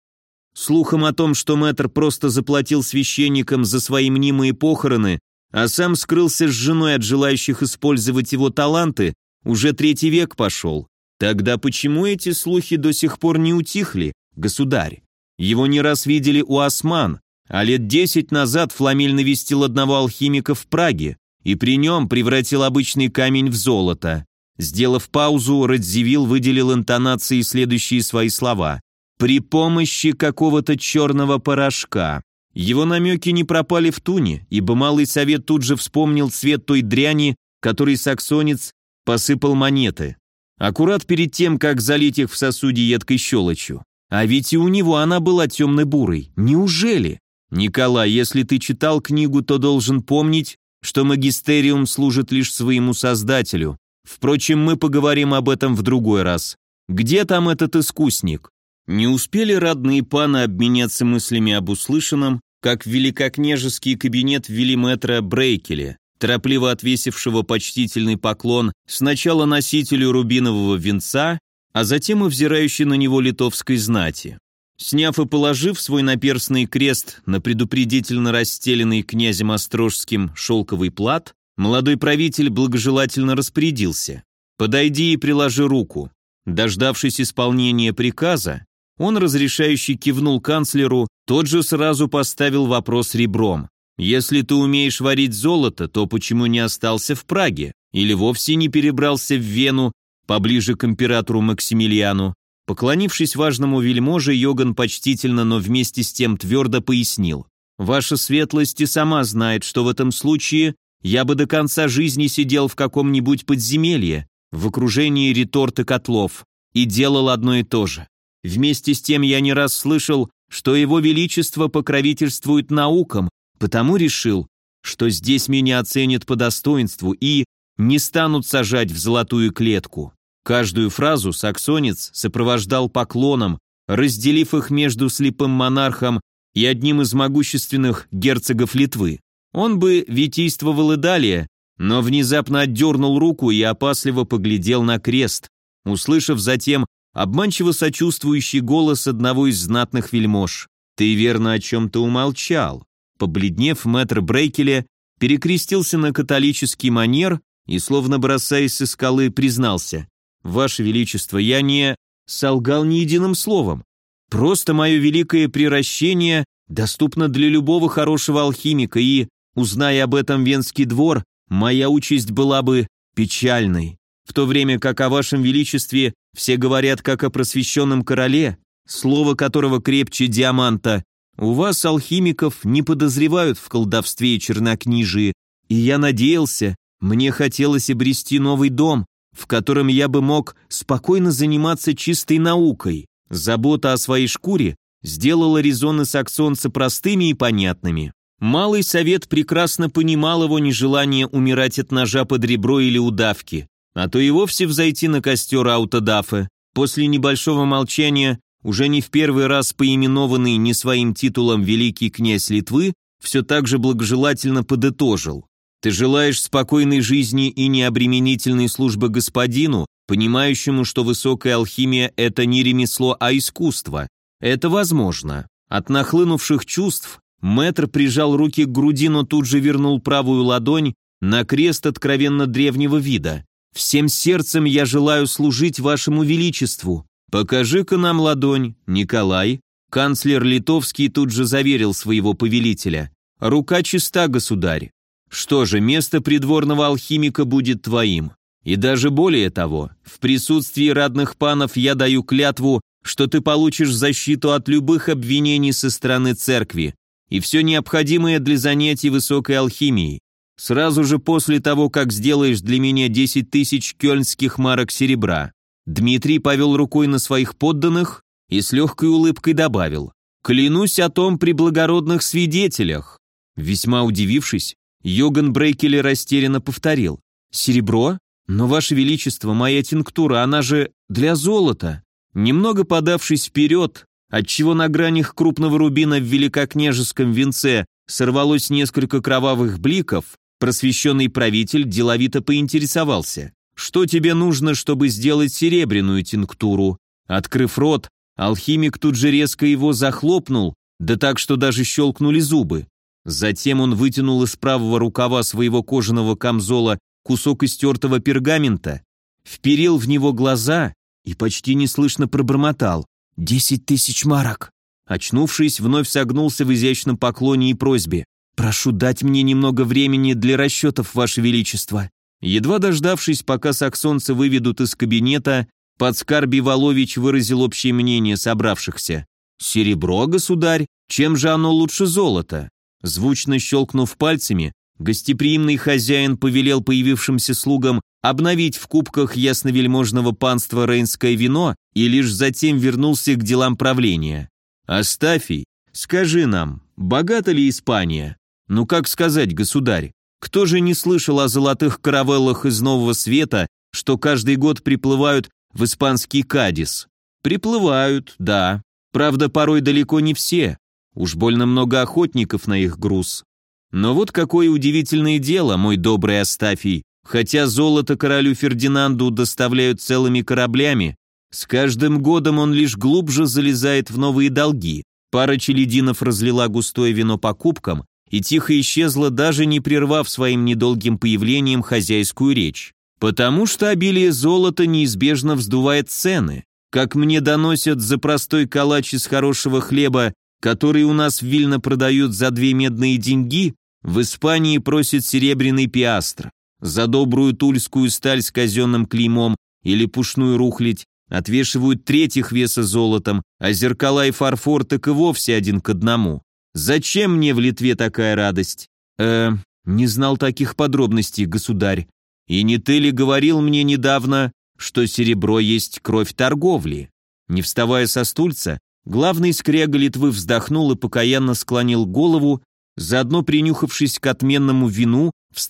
Слухом о том, что мэтр просто заплатил священникам за свои мнимые похороны, а сам скрылся с женой от желающих использовать его таланты, уже третий век пошел. Тогда почему эти слухи до сих пор не утихли, государь? Его не раз видели у осман, а лет десять назад Фламель навестил одного алхимика в Праге и при нем превратил обычный камень в золото. Сделав паузу, Радзивилл выделил интонации следующие свои слова. «При помощи какого-то черного порошка». Его намеки не пропали в туне, ибо Малый Совет тут же вспомнил цвет той дряни, который саксонец посыпал монеты. Аккурат перед тем, как залить их в сосуде едкой щелочью. А ведь и у него она была темно-бурой. Неужели? Николай, если ты читал книгу, то должен помнить, что магистериум служит лишь своему создателю. Впрочем, мы поговорим об этом в другой раз. Где там этот искусник? Не успели родные паны обменяться мыслями об услышанном, как в великокняжеский кабинет ввели мэтра Брейкеля, торопливо отвесившего почтительный поклон сначала носителю рубинового венца, а затем и взирающий на него литовской знати. Сняв и положив свой наперстный крест на предупредительно расстеленный князем Острожским шелковый плат, молодой правитель благожелательно распорядился. «Подойди и приложи руку». Дождавшись исполнения приказа, он разрешающий кивнул канцлеру, тот же сразу поставил вопрос ребром. «Если ты умеешь варить золото, то почему не остался в Праге? Или вовсе не перебрался в Вену, поближе к императору Максимилиану?» Поклонившись важному вельможе, Йоган почтительно, но вместе с тем твердо пояснил. «Ваша светлость и сама знает, что в этом случае я бы до конца жизни сидел в каком-нибудь подземелье, в окружении реторт и котлов, и делал одно и то же. Вместе с тем я не раз слышал, что его величество покровительствует наукам, потому решил, что здесь меня оценят по достоинству и не станут сажать в золотую клетку. Каждую фразу саксонец сопровождал поклоном, разделив их между слепым монархом и одним из могущественных герцогов Литвы. Он бы витийствовал и далее, но внезапно отдернул руку и опасливо поглядел на крест, услышав затем обманчиво сочувствующий голос одного из знатных вельмож. «Ты верно о чем-то умолчал». Побледнев, мэтр Брейкеля перекрестился на католический манер и, словно бросаясь со скалы, признался. «Ваше Величество, я не солгал ни единым словом. Просто мое великое приращение доступно для любого хорошего алхимика, и, узная об этом Венский двор, моя участь была бы печальной в то время как о вашем величестве все говорят как о просвещенном короле, слово которого крепче диаманта. У вас, алхимиков, не подозревают в колдовстве и чернокнижии, и я надеялся, мне хотелось обрести новый дом, в котором я бы мог спокойно заниматься чистой наукой. Забота о своей шкуре сделала резоны саксонца простыми и понятными. Малый совет прекрасно понимал его нежелание умирать от ножа под ребро или удавки а то и вовсе взойти на костер аутодафы. После небольшого молчания, уже не в первый раз поименованный не своим титулом великий князь Литвы, все так же благожелательно подытожил. «Ты желаешь спокойной жизни и необременительной службы господину, понимающему, что высокая алхимия – это не ремесло, а искусство. Это возможно. От нахлынувших чувств мэтр прижал руки к груди, но тут же вернул правую ладонь на крест откровенно древнего вида. «Всем сердцем я желаю служить вашему величеству. Покажи-ка нам ладонь, Николай». Канцлер Литовский тут же заверил своего повелителя. «Рука чиста, государь. Что же, место придворного алхимика будет твоим. И даже более того, в присутствии родных панов я даю клятву, что ты получишь защиту от любых обвинений со стороны церкви и все необходимое для занятий высокой алхимией. Сразу же после того, как сделаешь для меня 10 тысяч кёльнских марок серебра. Дмитрий повел рукой на своих подданных и с легкой улыбкой добавил «Клянусь о том при благородных свидетелях». Весьма удивившись, Йоган Брейкеле растерянно повторил «Серебро? Но, Ваше Величество, моя тинктура, она же для золота». Немного подавшись вперед, отчего на гранях крупного рубина в великокняжеском венце сорвалось несколько кровавых бликов, просвещенный правитель деловито поинтересовался. «Что тебе нужно, чтобы сделать серебряную тинктуру?» Открыв рот, алхимик тут же резко его захлопнул, да так, что даже щелкнули зубы. Затем он вытянул из правого рукава своего кожаного камзола кусок истертого пергамента, вперил в него глаза и почти неслышно пробормотал «Десять тысяч марок». Очнувшись, вновь согнулся в изящном поклоне и просьбе «Прошу дать мне немного времени для расчетов, Ваше Величество». Едва дождавшись, пока саксонцы выведут из кабинета, подскарби Волович выразил общее мнение собравшихся. «Серебро, государь? Чем же оно лучше золота?» Звучно щелкнув пальцами, гостеприимный хозяин повелел появившимся слугам обновить в кубках ясновельможного панства рейнское вино и лишь затем вернулся к делам правления. «Астафий, скажи нам, богата ли Испания?» «Ну как сказать, государь? Кто же не слышал о золотых каравеллах из Нового Света, что каждый год приплывают в испанский Кадис?» «Приплывают, да. Правда, порой далеко не все. Уж больно много охотников на их груз. Но вот какое удивительное дело, мой добрый Астафий. Хотя золото королю Фердинанду доставляют целыми кораблями, с каждым годом он лишь глубже залезает в новые долги. Пара челядинов разлила густое вино по кубкам и тихо исчезла, даже не прервав своим недолгим появлением хозяйскую речь. Потому что обилие золота неизбежно вздувает цены. Как мне доносят, за простой калач из хорошего хлеба который у нас в Вильно продают за две медные деньги, в Испании просят серебряный пиастр. За добрую тульскую сталь с казенным клеймом или пушную рухлядь отвешивают третьих веса золотом, а зеркала и фарфор так и вовсе один к одному. Зачем мне в Литве такая радость? Э, не знал таких подробностей, государь. И не ты ли говорил мне недавно, что серебро есть кровь торговли? Не вставая со стульца, Главный скряга Литвы вздохнул и покаянно склонил голову, заодно принюхавшись к отменному вину в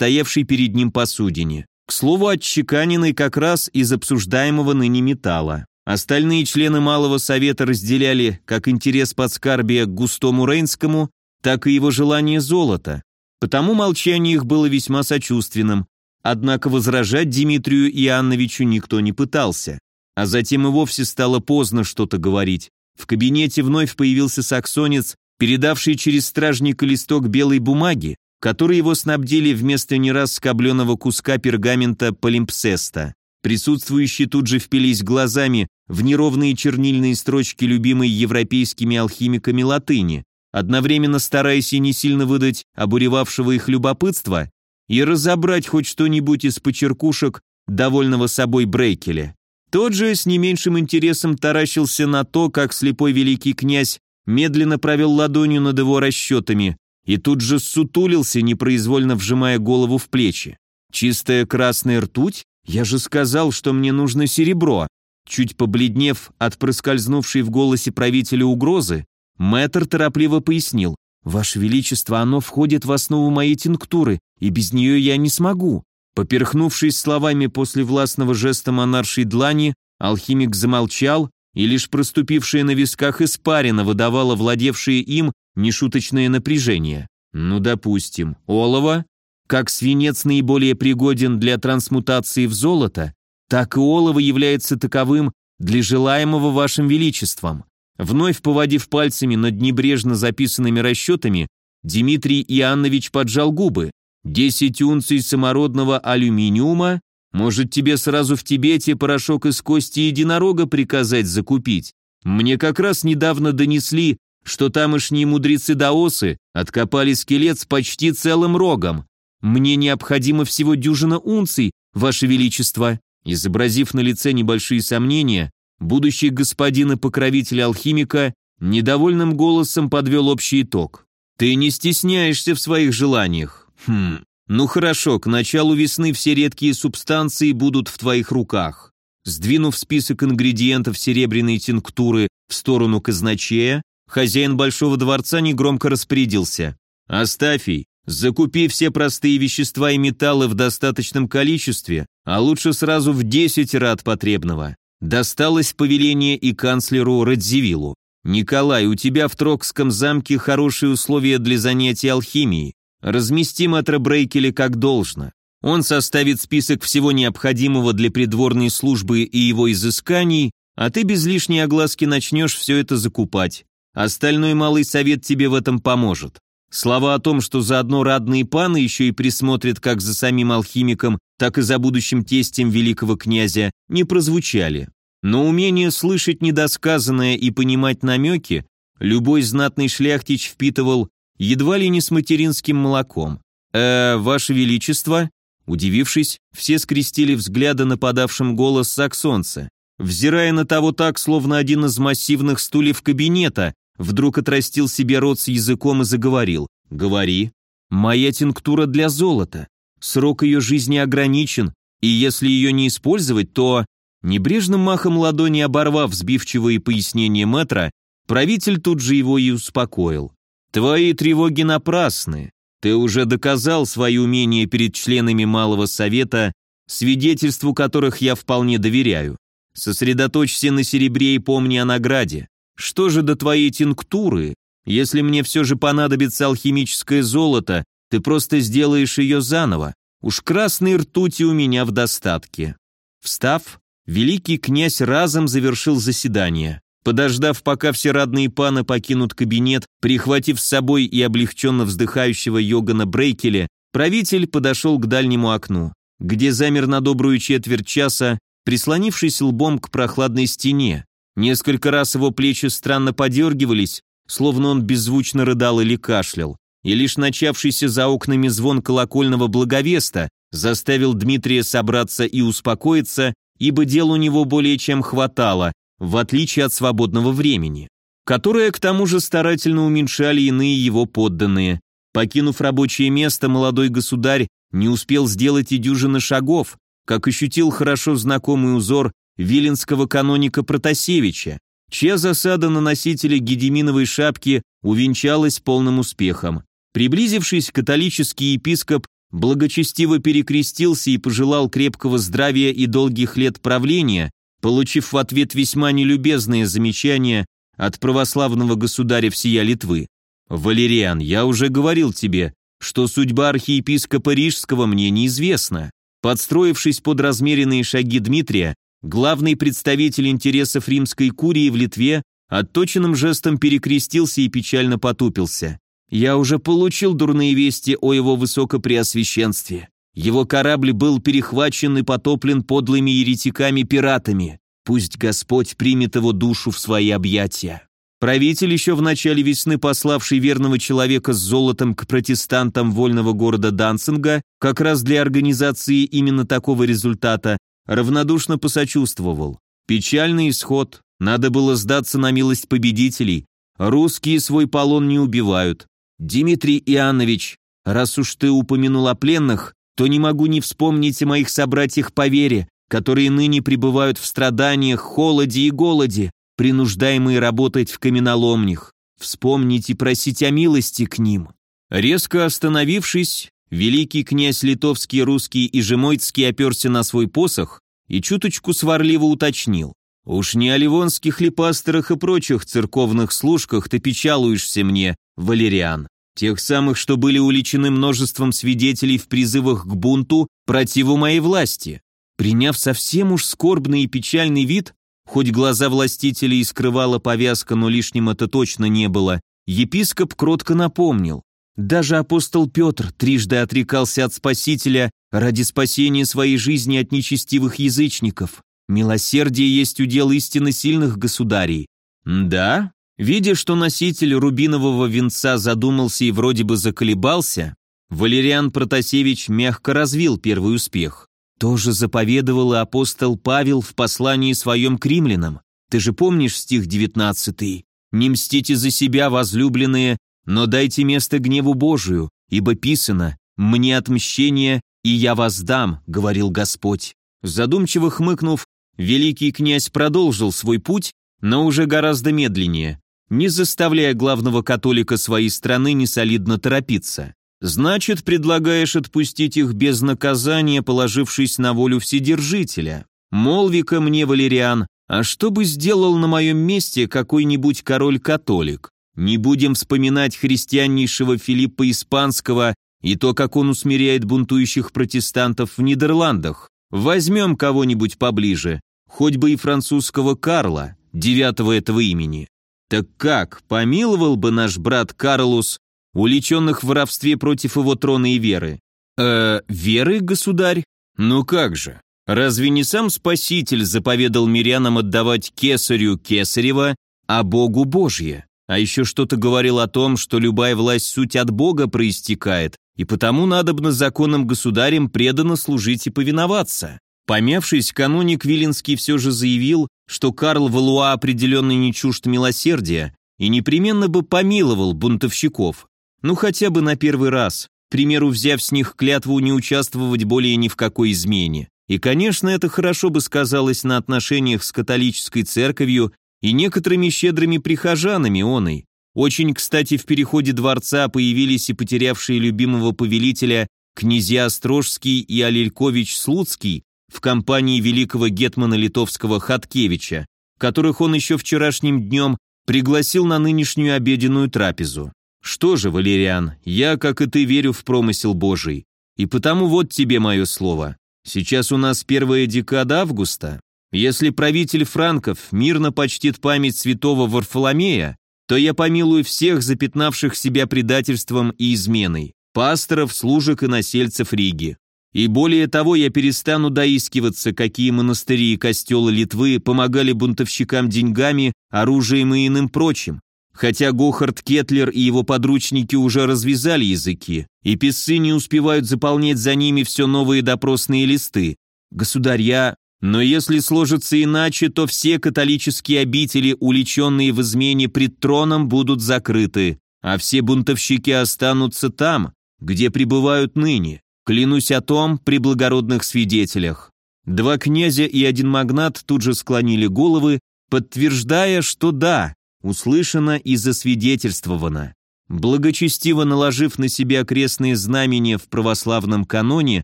перед ним посудине. К слову, отчеканенный как раз из обсуждаемого ныне металла. Остальные члены Малого Совета разделяли как интерес подскарбия к густому Рейнскому, так и его желание золота. Потому молчание их было весьма сочувственным, однако возражать Дмитрию Иоанновичу никто не пытался. А затем и вовсе стало поздно что-то говорить. В кабинете вновь появился саксонец, передавший через стражника листок белой бумаги, который его снабдили вместо не раз скобленного куска пергамента полимпсеста. Присутствующие тут же впились глазами в неровные чернильные строчки любимой европейскими алхимиками латыни, одновременно стараясь и не сильно выдать обуревавшего их любопытства и разобрать хоть что-нибудь из почеркушек довольного собой Брейкеля. Тот же с не меньшим интересом таращился на то, как слепой великий князь медленно провел ладонью над его расчетами и тут же сутулился, непроизвольно вжимая голову в плечи. «Чистая красная ртуть? Я же сказал, что мне нужно серебро!» Чуть побледнев от проскользнувшей в голосе правителя угрозы, мэтр торопливо пояснил. «Ваше Величество, оно входит в основу моей тинктуры, и без нее я не смогу. Поперхнувшись словами после властного жеста монаршей длани, алхимик замолчал, и лишь проступившая на висках испарина выдавала владевшее им нешуточное напряжение. Ну, допустим, олово, как свинец наиболее пригоден для трансмутации в золото, так и олово является таковым для желаемого вашим величеством. Вновь поводив пальцами над небрежно записанными расчетами, Дмитрий Иоаннович поджал губы. «Десять унций самородного алюминиума? Может, тебе сразу в Тибете порошок из кости единорога приказать закупить? Мне как раз недавно донесли, что тамошние мудрецы-даосы откопали скелет с почти целым рогом. Мне необходимо всего дюжина унций, ваше величество». Изобразив на лице небольшие сомнения, будущий господин и покровитель алхимика недовольным голосом подвел общий итог. Ты не стесняешься в своих желаниях. Хм. Ну хорошо, к началу весны все редкие субстанции будут в твоих руках. Сдвинув список ингредиентов серебряной тинктуры в сторону казначея, хозяин Большого дворца негромко распорядился. «Астафий, закупи все простые вещества и металлы в достаточном количестве, а лучше сразу в 10 рад потребного». Досталось повеление и канцлеру Радзивиллу. «Николай, у тебя в Трокском замке хорошие условия для занятий алхимией. Размести мэтра Брейкеля как должно. Он составит список всего необходимого для придворной службы и его изысканий, а ты без лишней огласки начнешь все это закупать. Остальной малый совет тебе в этом поможет. Слова о том, что заодно радные паны еще и присмотрят как за самим алхимиком, так и за будущим тестем великого князя, не прозвучали. Но умение слышать недосказанное и понимать намеки любой знатный шляхтич впитывал едва ли не с материнским молоком. «Э, ваше величество?» Удивившись, все скрестили взгляды на подавшим голос саксонца. Взирая на того так, словно один из массивных стульев кабинета, вдруг отрастил себе рот с языком и заговорил. «Говори. Моя тинктура для золота. Срок ее жизни ограничен, и если ее не использовать, то...» Небрежным махом ладони оборвав сбивчивые пояснения мэтра, правитель тут же его и успокоил. «Твои тревоги напрасны. Ты уже доказал свои умения перед членами Малого Совета, свидетельству которых я вполне доверяю. Сосредоточься на серебре и помни о награде. Что же до твоей тинктуры? Если мне все же понадобится алхимическое золото, ты просто сделаешь ее заново. Уж красной ртути у меня в достатке». Встав, великий князь разом завершил заседание. Подождав, пока все родные паны покинут кабинет, прихватив с собой и облегченно вздыхающего Йогана Брейкеля, правитель подошел к дальнему окну, где замер на добрую четверть часа, прислонившись лбом к прохладной стене. Несколько раз его плечи странно подергивались, словно он беззвучно рыдал или кашлял, и лишь начавшийся за окнами звон колокольного благовеста заставил Дмитрия собраться и успокоиться ибо дел у него более чем хватало, в отличие от свободного времени, которое к тому же старательно уменьшали иные его подданные. Покинув рабочее место, молодой государь не успел сделать и дюжины шагов, как ощутил хорошо знакомый узор виленского каноника Протасевича, чья засада на носителе Гедеминовой шапки увенчалась полным успехом. Приблизившись, католический епископ благочестиво перекрестился и пожелал крепкого здравия и долгих лет правления, получив в ответ весьма нелюбезные замечания от православного государя всея Литвы. «Валериан, я уже говорил тебе, что судьба архиепископа Рижского мне неизвестна». Подстроившись под размеренные шаги Дмитрия, главный представитель интересов римской курии в Литве отточенным жестом перекрестился и печально потупился. Я уже получил дурные вести о его высокопреосвященстве. Его корабль был перехвачен и потоплен подлыми еретиками-пиратами. Пусть Господь примет его душу в свои объятия. Правитель, еще в начале весны пославший верного человека с золотом к протестантам вольного города Дансинга, как раз для организации именно такого результата, равнодушно посочувствовал. Печальный исход, надо было сдаться на милость победителей. Русские свой полон не убивают, «Дмитрий Иоаннович, раз уж ты упомянул о пленных, то не могу не вспомнить о моих собратьях по вере, которые ныне пребывают в страданиях, холоде и голоде, принуждаемые работать в каменоломнях. Вспомнить и просить о милости к ним». Резко остановившись, великий князь литовский, русский и жемойцкий оперся на свой посох и чуточку сварливо уточнил. «Уж не о ливонских ли и прочих церковных служках ты печалуешься мне, Валериан, тех самых, что были уличены множеством свидетелей в призывах к бунту противу моей власти. Приняв совсем уж скорбный и печальный вид, хоть глаза властителя и скрывала повязка, но лишним это точно не было, епископ кротко напомнил. Даже апостол Петр трижды отрекался от Спасителя ради спасения своей жизни от нечестивых язычников. Милосердие есть удел истинно сильных государей. Да? Видя, что носитель рубинового венца задумался и вроде бы заколебался, Валериан Протасевич мягко развил первый успех. Тоже заповедовал и апостол Павел в послании своем к римлянам. Ты же помнишь стих 19? «Не мстите за себя, возлюбленные, но дайте место гневу Божию, ибо писано, мне отмщение, и я воздам», — говорил Господь. Задумчиво хмыкнув, великий князь продолжил свой путь, но уже гораздо медленнее, не заставляя главного католика своей страны несолидно торопиться. Значит, предлагаешь отпустить их без наказания, положившись на волю Вседержителя. Молви-ка мне, Валериан, а что бы сделал на моем месте какой-нибудь король-католик? Не будем вспоминать христианнейшего Филиппа Испанского и то, как он усмиряет бунтующих протестантов в Нидерландах. Возьмем кого-нибудь поближе, хоть бы и французского Карла, девятого этого имени. Так как, помиловал бы наш брат Карлус уличенных в воровстве против его трона и веры. Э, веры, государь? Ну как же? Разве не сам Спаситель заповедал мирянам отдавать кесарю кесарева, а Богу Божье? А еще что-то говорил о том, что любая власть суть от Бога проистекает, и потому надобно законным государям преданно служить и повиноваться. Помявшись, каноник Виленский все же заявил, что Карл Валуа определенно не чужд милосердия и непременно бы помиловал бунтовщиков. Ну хотя бы на первый раз, к примеру, взяв с них клятву не участвовать более ни в какой измене. И, конечно, это хорошо бы сказалось на отношениях с католической церковью и некоторыми щедрыми прихожанами оной. Очень, кстати, в переходе дворца появились и потерявшие любимого повелителя князья Острожский и Алелькович Слуцкий в компании великого гетмана литовского Хаткевича, которых он еще вчерашним днем пригласил на нынешнюю обеденную трапезу. Что же, Валериан, я, как и ты, верю в промысел Божий. И потому вот тебе мое слово. Сейчас у нас первая декада августа. Если правитель франков мирно почтит память святого Варфоломея, то я помилую всех запятнавших себя предательством и изменой, пасторов, служек и насельцев Риги. И более того, я перестану доискиваться, какие монастыри и костелы Литвы помогали бунтовщикам деньгами, оружием и иным прочим, Хотя Гохард Кетлер и его подручники уже развязали языки, и писцы не успевают заполнять за ними все новые допросные листы. Государь, я... Но если сложится иначе, то все католические обители, уличенные в измене пред троном, будут закрыты, а все бунтовщики останутся там, где пребывают ныне. Клянусь о том при благородных свидетелях. Два князя и один магнат тут же склонили головы, подтверждая, что да, услышано и засвидетельствовано. Благочестиво наложив на себя крестные знамения в православном каноне,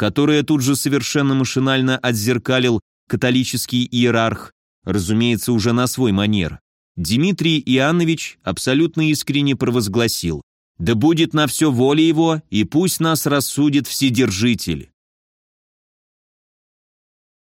которое тут же совершенно машинально отзеркалил католический иерарх, разумеется, уже на свой манер, Дмитрий Иоаннович абсолютно искренне провозгласил «Да будет на все воля его, и пусть нас рассудит Вседержитель».